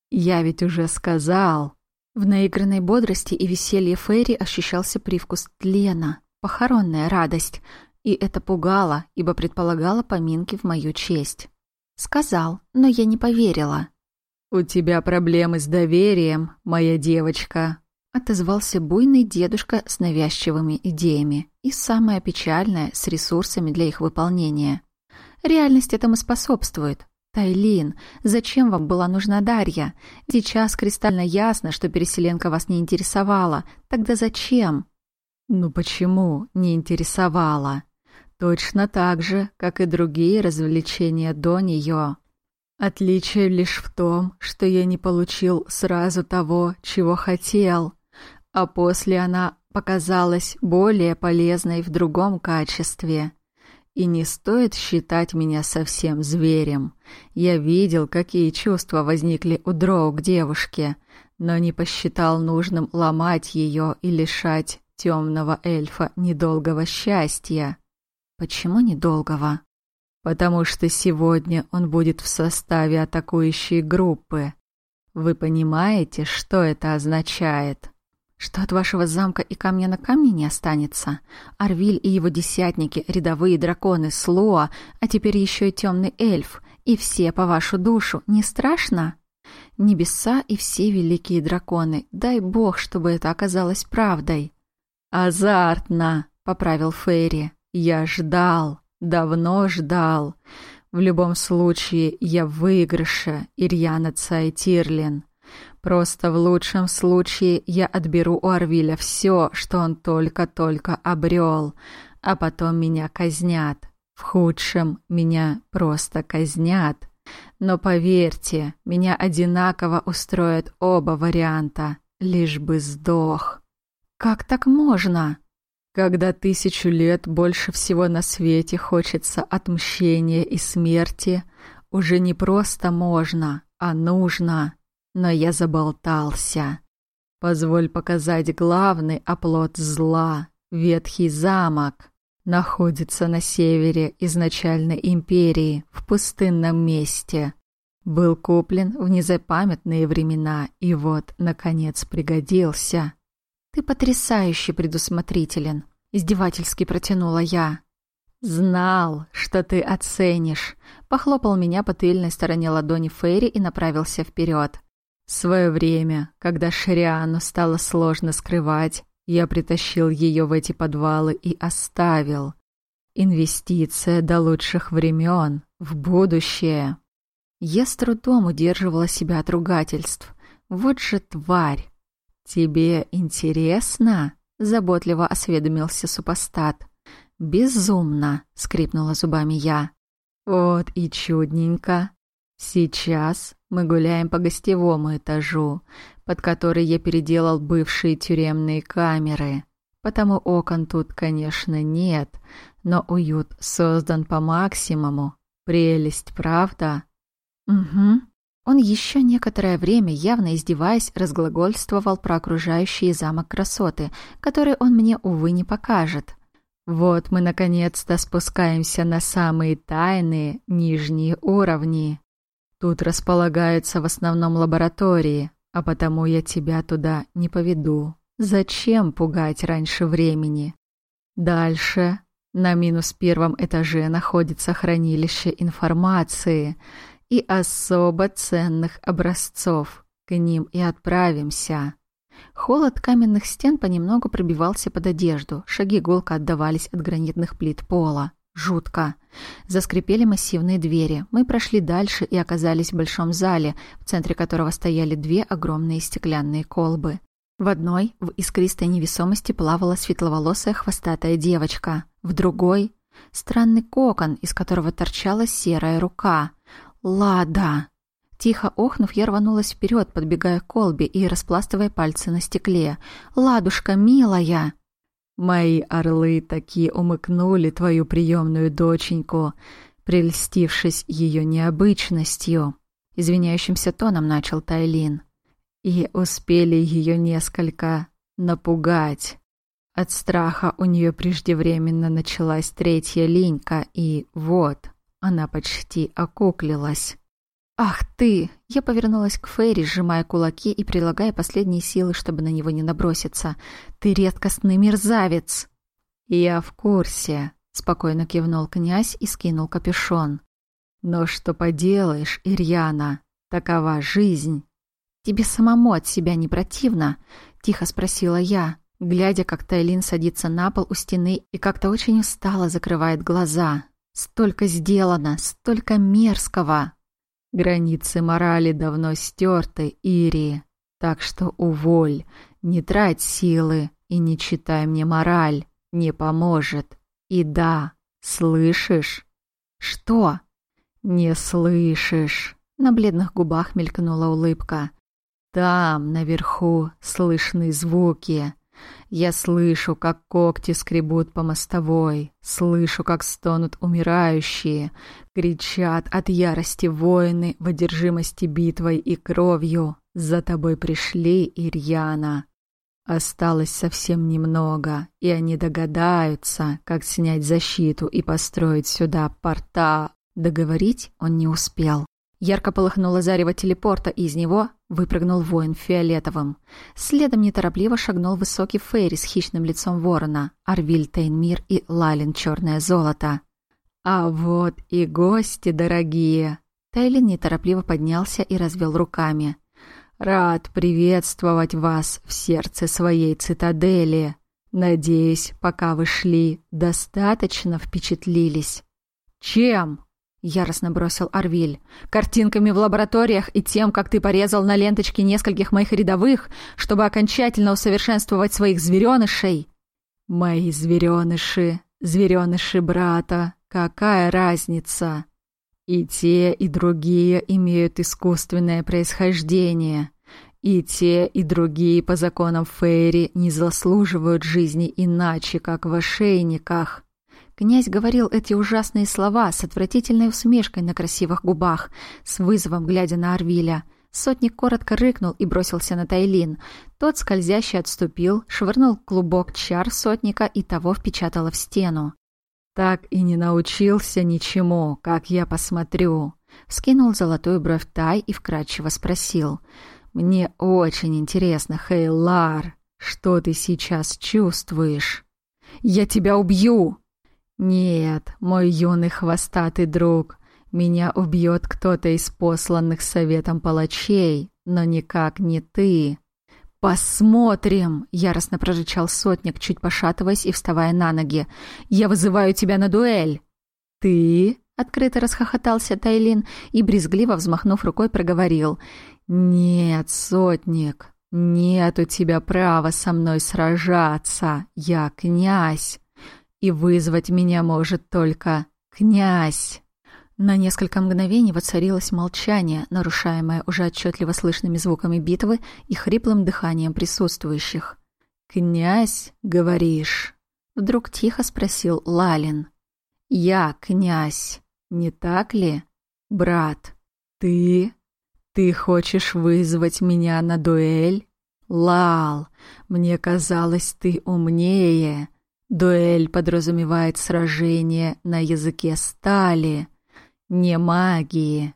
Я ведь уже сказал. В наигранной бодрости и веселье Фейри ощущался привкус тлена, похоронная радость. И это пугало, ибо предполагало поминки в мою честь. Сказал, но я не поверила. «У тебя проблемы с доверием, моя девочка», — отозвался буйный дедушка с навязчивыми идеями. И самое печальное — с ресурсами для их выполнения. Реальность этому способствует. Тайлин, зачем вам была нужна Дарья? Сейчас кристально ясно, что переселенка вас не интересовала. Тогда зачем? Ну почему не интересовала? Точно так же, как и другие развлечения до нее. Отличие лишь в том, что я не получил сразу того, чего хотел, а после она показалась более полезной в другом качестве. И не стоит считать меня совсем зверем. Я видел, какие чувства возникли у Дроу к девушке, но не посчитал нужным ломать ее и лишать темного эльфа недолгого счастья. Почему недолгого? потому что сегодня он будет в составе атакующей группы. Вы понимаете, что это означает? Что от вашего замка и камня на камне не останется? Арвиль и его десятники, рядовые драконы, Слоа, а теперь еще и темный эльф, и все по вашу душу. Не страшно? Небеса и все великие драконы. Дай бог, чтобы это оказалось правдой. «Азартно!» — поправил Фейри. «Я ждал, давно ждал. В любом случае, я в выигрыше, Ирьяна Цайтирлин. Просто в лучшем случае я отберу у Арвиля все, что он только-только обрел, а потом меня казнят. В худшем меня просто казнят. Но поверьте, меня одинаково устроят оба варианта, лишь бы сдох. Как так можно? Когда тысячу лет больше всего на свете хочется отмщения и смерти, уже не просто можно, а нужно. Но я заболтался. Позволь показать главный оплот зла — Ветхий замок находится на севере изначальной империи, в пустынном месте. Был куплен в незапамятные времена и вот, наконец, пригодился. «Ты потрясающе предусмотрителен», — издевательски протянула я. «Знал, что ты оценишь», — похлопал меня по тыльной стороне ладони Фейри и направился вперед. Свое время, когда Шариану стало сложно скрывать, я притащил ее в эти подвалы и оставил. Инвестиция до лучших времен, в будущее. Я с трудом удерживала себя от ругательств. Вот же тварь! «Тебе интересно?» — заботливо осведомился супостат. «Безумно!» — скрипнула зубами я. «Вот и чудненько. Сейчас мы гуляем по гостевому этажу, под который я переделал бывшие тюремные камеры. Потому окон тут, конечно, нет, но уют создан по максимуму. Прелесть, правда? Угу. Он еще некоторое время, явно издеваясь, разглагольствовал про окружающий замок красоты, который он мне, увы, не покажет. Вот мы наконец-то спускаемся на самые тайные нижние уровни. Тут располагаются в основном лаборатории, а потому я тебя туда не поведу. Зачем пугать раньше времени? Дальше на минус первом этаже находится хранилище информации и особо ценных образцов. К ним и отправимся. Холод каменных стен понемногу пробивался под одежду, шаги гулко отдавались от гранитных плит пола. Жутко. Заскрипели массивные двери. Мы прошли дальше и оказались в большом зале, в центре которого стояли две огромные стеклянные колбы. В одной в искристой невесомости плавала светловолосая хвостатая девочка. В другой — странный кокон, из которого торчала серая рука. «Лада!» Тихо охнув, я рванулась вперед, подбегая к колбе и распластывая пальцы на стекле. «Ладушка, милая!» Мои орлы такие умыкнули твою приемную доченьку, прельстившись ее необычностью. Извиняющимся тоном начал Тайлин. И успели ее несколько напугать. От страха у нее преждевременно началась третья линька, и вот, она почти окуклилась. «Ах ты!» Я повернулась к Фейри, сжимая кулаки и прилагая последние силы, чтобы на него не наброситься. «Ты редкостный мерзавец!» «Я в курсе», — спокойно кивнул князь и скинул капюшон. «Но что поделаешь, Ирьяна, такова жизнь». «Тебе самому от себя не противно?» — тихо спросила я, глядя, как Тайлин садится на пол у стены и как-то очень устало закрывает глаза. «Столько сделано, столько мерзкого!» Границы морали давно стерты, Ири, так что уволь, не трать силы и не читай мне мораль, не поможет. И да, слышишь? Что? Не слышишь. На бледных губах мелькнула улыбка. Там, наверху, слышны звуки. Я слышу, как когти скребут по мостовой, слышу, как стонут умирающие, кричат от ярости воины в одержимости битвой и кровью. За тобой пришли, Ирьяна. Осталось совсем немного, и они догадаются, как снять защиту и построить сюда порта. Договорить он не успел. Ярко полыхнуло зарево телепорта, и из него выпрыгнул воин фиолетовым. Следом неторопливо шагнул высокий Фейри с хищным лицом ворона, Арвиль Тейнмир и Лалин Черное Золото. «А вот и гости дорогие!» Тайлин неторопливо поднялся и развел руками. Рад приветствовать вас в сердце своей цитадели. Надеюсь, пока вы шли, достаточно впечатлились. Чем? Яростно бросил Арвиль. «Картинками в лабораториях и тем, как ты порезал на ленточке нескольких моих рядовых, чтобы окончательно усовершенствовать своих зверенышей». «Мои звереныши, звереныши брата, какая разница?» И те, и другие имеют искусственное происхождение. И те, и другие по законам Фейри не заслуживают жизни иначе, как в ошейниках. Князь говорил эти ужасные слова с отвратительной усмешкой на красивых губах, с вызовом глядя на Арвиля. Сотник коротко рыкнул и бросился на Тайлин. Тот скользяще отступил, швырнул клубок чар сотника и того впечатало в стену. «Так и не научился ничему, как я посмотрю», — вскинул золотую бровь Тай и вкратчиво спросил. «Мне очень интересно, Хейлар, что ты сейчас чувствуешь?» «Я тебя убью!» «Нет, мой юный хвостатый друг, меня убьет кто-то из посланных советом палачей, но никак не ты». «Посмотрим!» — яростно прорычал сотник, чуть пошатываясь и вставая на ноги. «Я вызываю тебя на дуэль!» «Ты?» — открыто расхохотался Тайлин и, брезгливо взмахнув рукой, проговорил. «Нет, сотник, нет у тебя права со мной сражаться. Я князь, и вызвать меня может только князь». На несколько мгновений воцарилось молчание, нарушаемое уже отчетливо слышными звуками битвы и хриплым дыханием присутствующих. «Князь, говоришь?» — вдруг тихо спросил Лалин. «Я князь, не так ли, брат? Ты? Ты хочешь вызвать меня на дуэль? Лал, мне казалось, ты умнее. Дуэль подразумевает сражение на языке стали» не магии.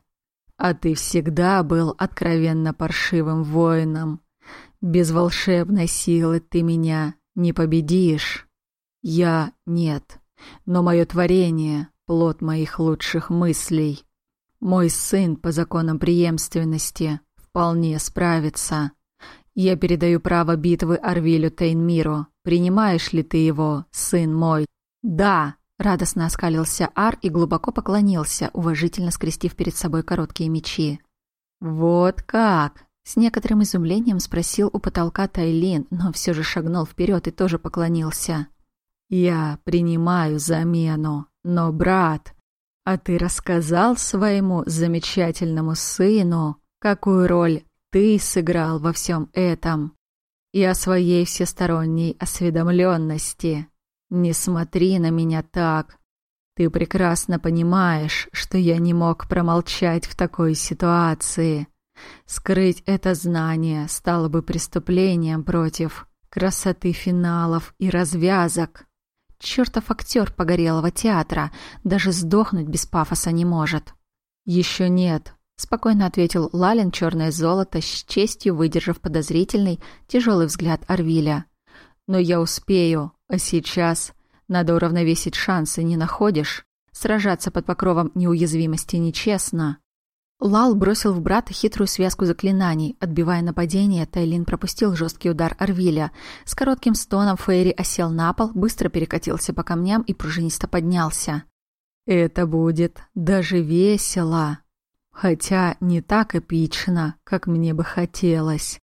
А ты всегда был откровенно паршивым воином. Без волшебной силы ты меня не победишь. Я нет, но мое творение — плод моих лучших мыслей. Мой сын по законам преемственности вполне справится. Я передаю право битвы Арвилю Тейнмиру. Принимаешь ли ты его, сын мой? Да, Радостно оскалился Ар и глубоко поклонился, уважительно скрестив перед собой короткие мечи. «Вот как!» — с некоторым изумлением спросил у потолка Тайлин, но все же шагнул вперед и тоже поклонился. «Я принимаю замену, но, брат, а ты рассказал своему замечательному сыну, какую роль ты сыграл во всем этом, и о своей всесторонней осведомленности?» «Не смотри на меня так. Ты прекрасно понимаешь, что я не мог промолчать в такой ситуации. Скрыть это знание стало бы преступлением против красоты финалов и развязок. Чертов актер погорелого театра даже сдохнуть без пафоса не может. Еще нет, спокойно ответил Лалин черное золото с честью выдержав подозрительный тяжелый взгляд Арвиля. Но я успею, а сейчас надо уравновесить шансы, не находишь? Сражаться под покровом неуязвимости нечестно. Лал бросил в брата хитрую связку заклинаний. Отбивая нападение, Тайлин пропустил жесткий удар Арвиля. С коротким стоном Фейри осел на пол, быстро перекатился по камням и пружинисто поднялся. «Это будет даже весело. Хотя не так эпично, как мне бы хотелось.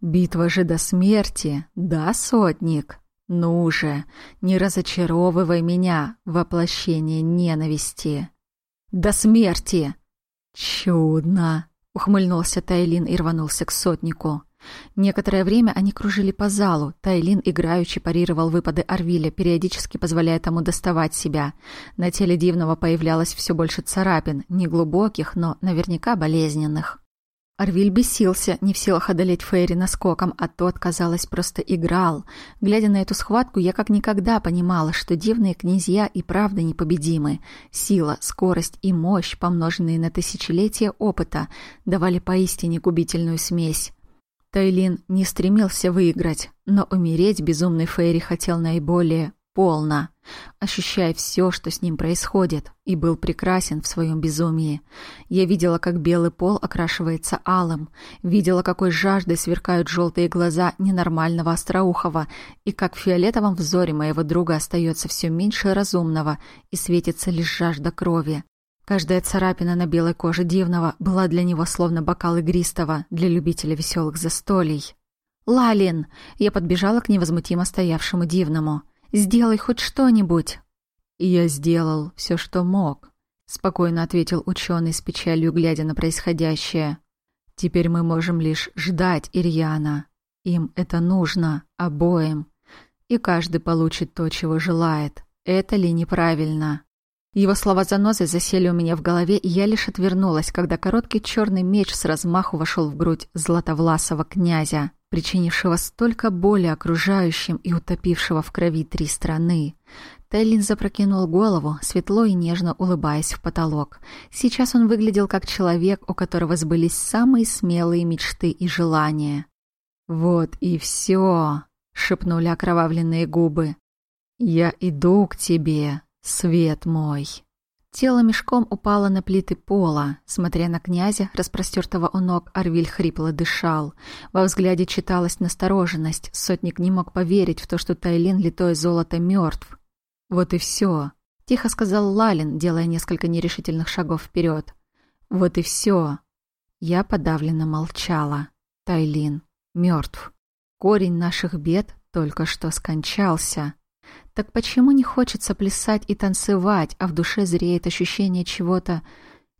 Битва же до смерти, да, сотник?» «Ну же, не разочаровывай меня, воплощение ненависти!» «До смерти!» «Чудно!» — ухмыльнулся Тайлин и рванулся к сотнику. Некоторое время они кружили по залу. Тайлин играючи парировал выпады Арвиля, периодически позволяя тому доставать себя. На теле Дивного появлялось все больше царапин, неглубоких, но наверняка болезненных. Арвиль бесился, не в силах одолеть Фейри наскоком, а тот, казалось, просто играл. Глядя на эту схватку, я как никогда понимала, что дивные князья и правда непобедимы. Сила, скорость и мощь, помноженные на тысячелетия опыта, давали поистине губительную смесь. Тайлин не стремился выиграть, но умереть безумный Фейри хотел наиболее. полно, ощущая все, что с ним происходит, и был прекрасен в своем безумии. Я видела, как белый пол окрашивается алым, видела, какой жаждой сверкают желтые глаза ненормального остроухого, и как в фиолетовом взоре моего друга остается все меньше разумного и светится лишь жажда крови. Каждая царапина на белой коже дивного была для него словно бокал игристого для любителя веселых застолий. «Лалин!» Я подбежала к невозмутимо стоявшему дивному. «Сделай хоть что-нибудь!» «Я сделал все, что мог», — спокойно ответил ученый с печалью, глядя на происходящее. «Теперь мы можем лишь ждать Ирьяна. Им это нужно, обоим. И каждый получит то, чего желает. Это ли неправильно?» Его слова занозой засели у меня в голове, и я лишь отвернулась, когда короткий черный меч с размаху вошел в грудь златовласого князя, причинившего столько боли окружающим и утопившего в крови три страны. Теллин запрокинул голову, светло и нежно улыбаясь в потолок. Сейчас он выглядел как человек, у которого сбылись самые смелые мечты и желания. «Вот и все», — шепнули окровавленные губы. «Я иду к тебе, «Свет мой!» Тело мешком упало на плиты пола. Смотря на князя, распростертого у ног, Арвиль хрипло дышал. Во взгляде читалась настороженность. Сотник не мог поверить в то, что Тайлин, литое золото, мертв. «Вот и все», — тихо сказал Лалин, делая несколько нерешительных шагов вперед. «Вот и все». Я подавленно молчала. Тайлин мертв. Корень наших бед только что скончался. Так почему не хочется плясать и танцевать, а в душе зреет ощущение чего-то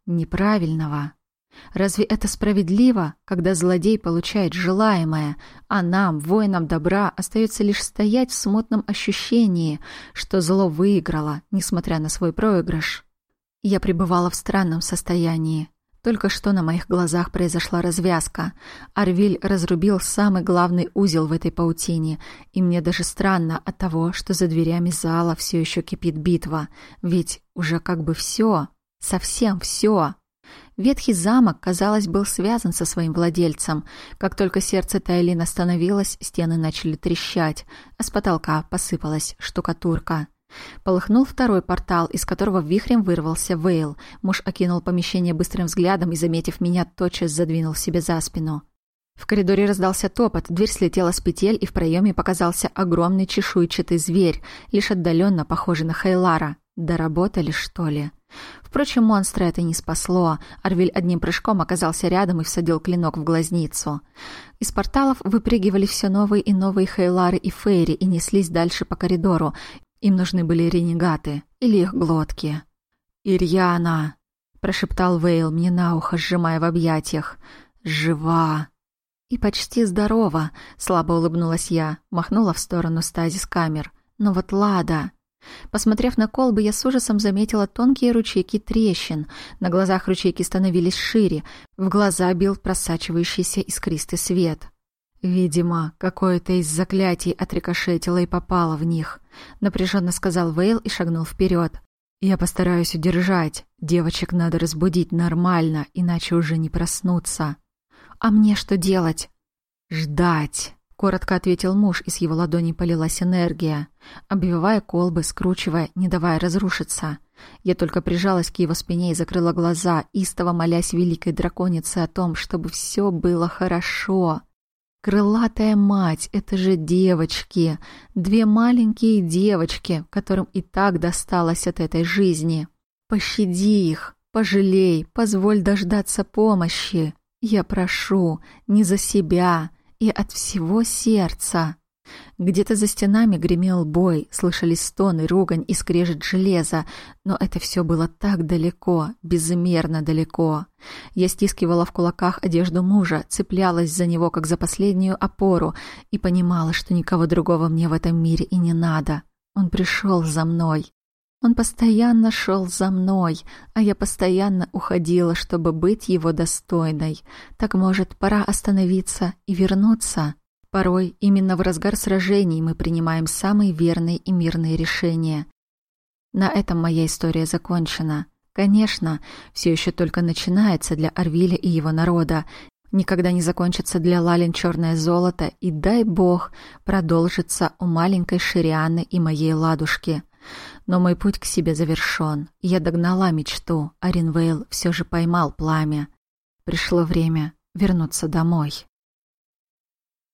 неправильного? Разве это справедливо, когда злодей получает желаемое, а нам, воинам добра, остается лишь стоять в смутном ощущении, что зло выиграло, несмотря на свой проигрыш? Я пребывала в странном состоянии. Только что на моих глазах произошла развязка. Арвиль разрубил самый главный узел в этой паутине, и мне даже странно от того, что за дверями зала все еще кипит битва, ведь уже как бы все, совсем все. Ветхий замок, казалось, был связан со своим владельцем. Как только сердце Тайлин остановилось, стены начали трещать, а с потолка посыпалась штукатурка. Полыхнул второй портал, из которого вихрем вырвался Вейл. Муж окинул помещение быстрым взглядом и, заметив меня, тотчас задвинул себе за спину. В коридоре раздался топот, дверь слетела с петель, и в проеме показался огромный чешуйчатый зверь, лишь отдаленно похожий на Хейлара. Доработали, что ли? Впрочем, монстра это не спасло. Арвиль одним прыжком оказался рядом и всадил клинок в глазницу. Из порталов выпрыгивали все новые и новые Хейлары и Фейри и неслись дальше по коридору, им нужны были ренегаты или их глотки. «Ирьяна!» — прошептал Вейл мне на ухо, сжимая в объятиях. «Жива!» «И почти здорова!» — слабо улыбнулась я, махнула в сторону стазис камер. «Но вот Лада...» Посмотрев на колбы, я с ужасом заметила тонкие ручейки трещин. На глазах ручейки становились шире, в глаза бил просачивающийся искристый свет. «Видимо, какое-то из заклятий отрикошетило и попало в них», — напряженно сказал Вейл и шагнул вперед. «Я постараюсь удержать. Девочек надо разбудить нормально, иначе уже не проснуться». «А мне что делать?» «Ждать», — коротко ответил муж, и с его ладони полилась энергия, обвивая колбы, скручивая, не давая разрушиться. Я только прижалась к его спине и закрыла глаза, истово молясь великой драконице о том, чтобы все было хорошо. Крылатая мать — это же девочки, две маленькие девочки, которым и так досталось от этой жизни. Пощади их, пожалей, позволь дождаться помощи. Я прошу не за себя и от всего сердца. Где-то за стенами гремел бой, слышались стоны, ругань и скрежет железа, но это все было так далеко, безмерно далеко. Я стискивала в кулаках одежду мужа, цеплялась за него, как за последнюю опору, и понимала, что никого другого мне в этом мире и не надо. Он пришел за мной. Он постоянно шел за мной, а я постоянно уходила, чтобы быть его достойной. Так, может, пора остановиться и вернуться?» Порой именно в разгар сражений мы принимаем самые верные и мирные решения. На этом моя история закончена. Конечно, все еще только начинается для Арвиля и его народа. никогда не закончится для Лалин черное золото, и дай бог продолжится у маленькой Ширианы и моей ладушки. Но мой путь к себе завершен. Я догнала мечту, а Ринвейл все же поймал пламя. Пришло время вернуться домой.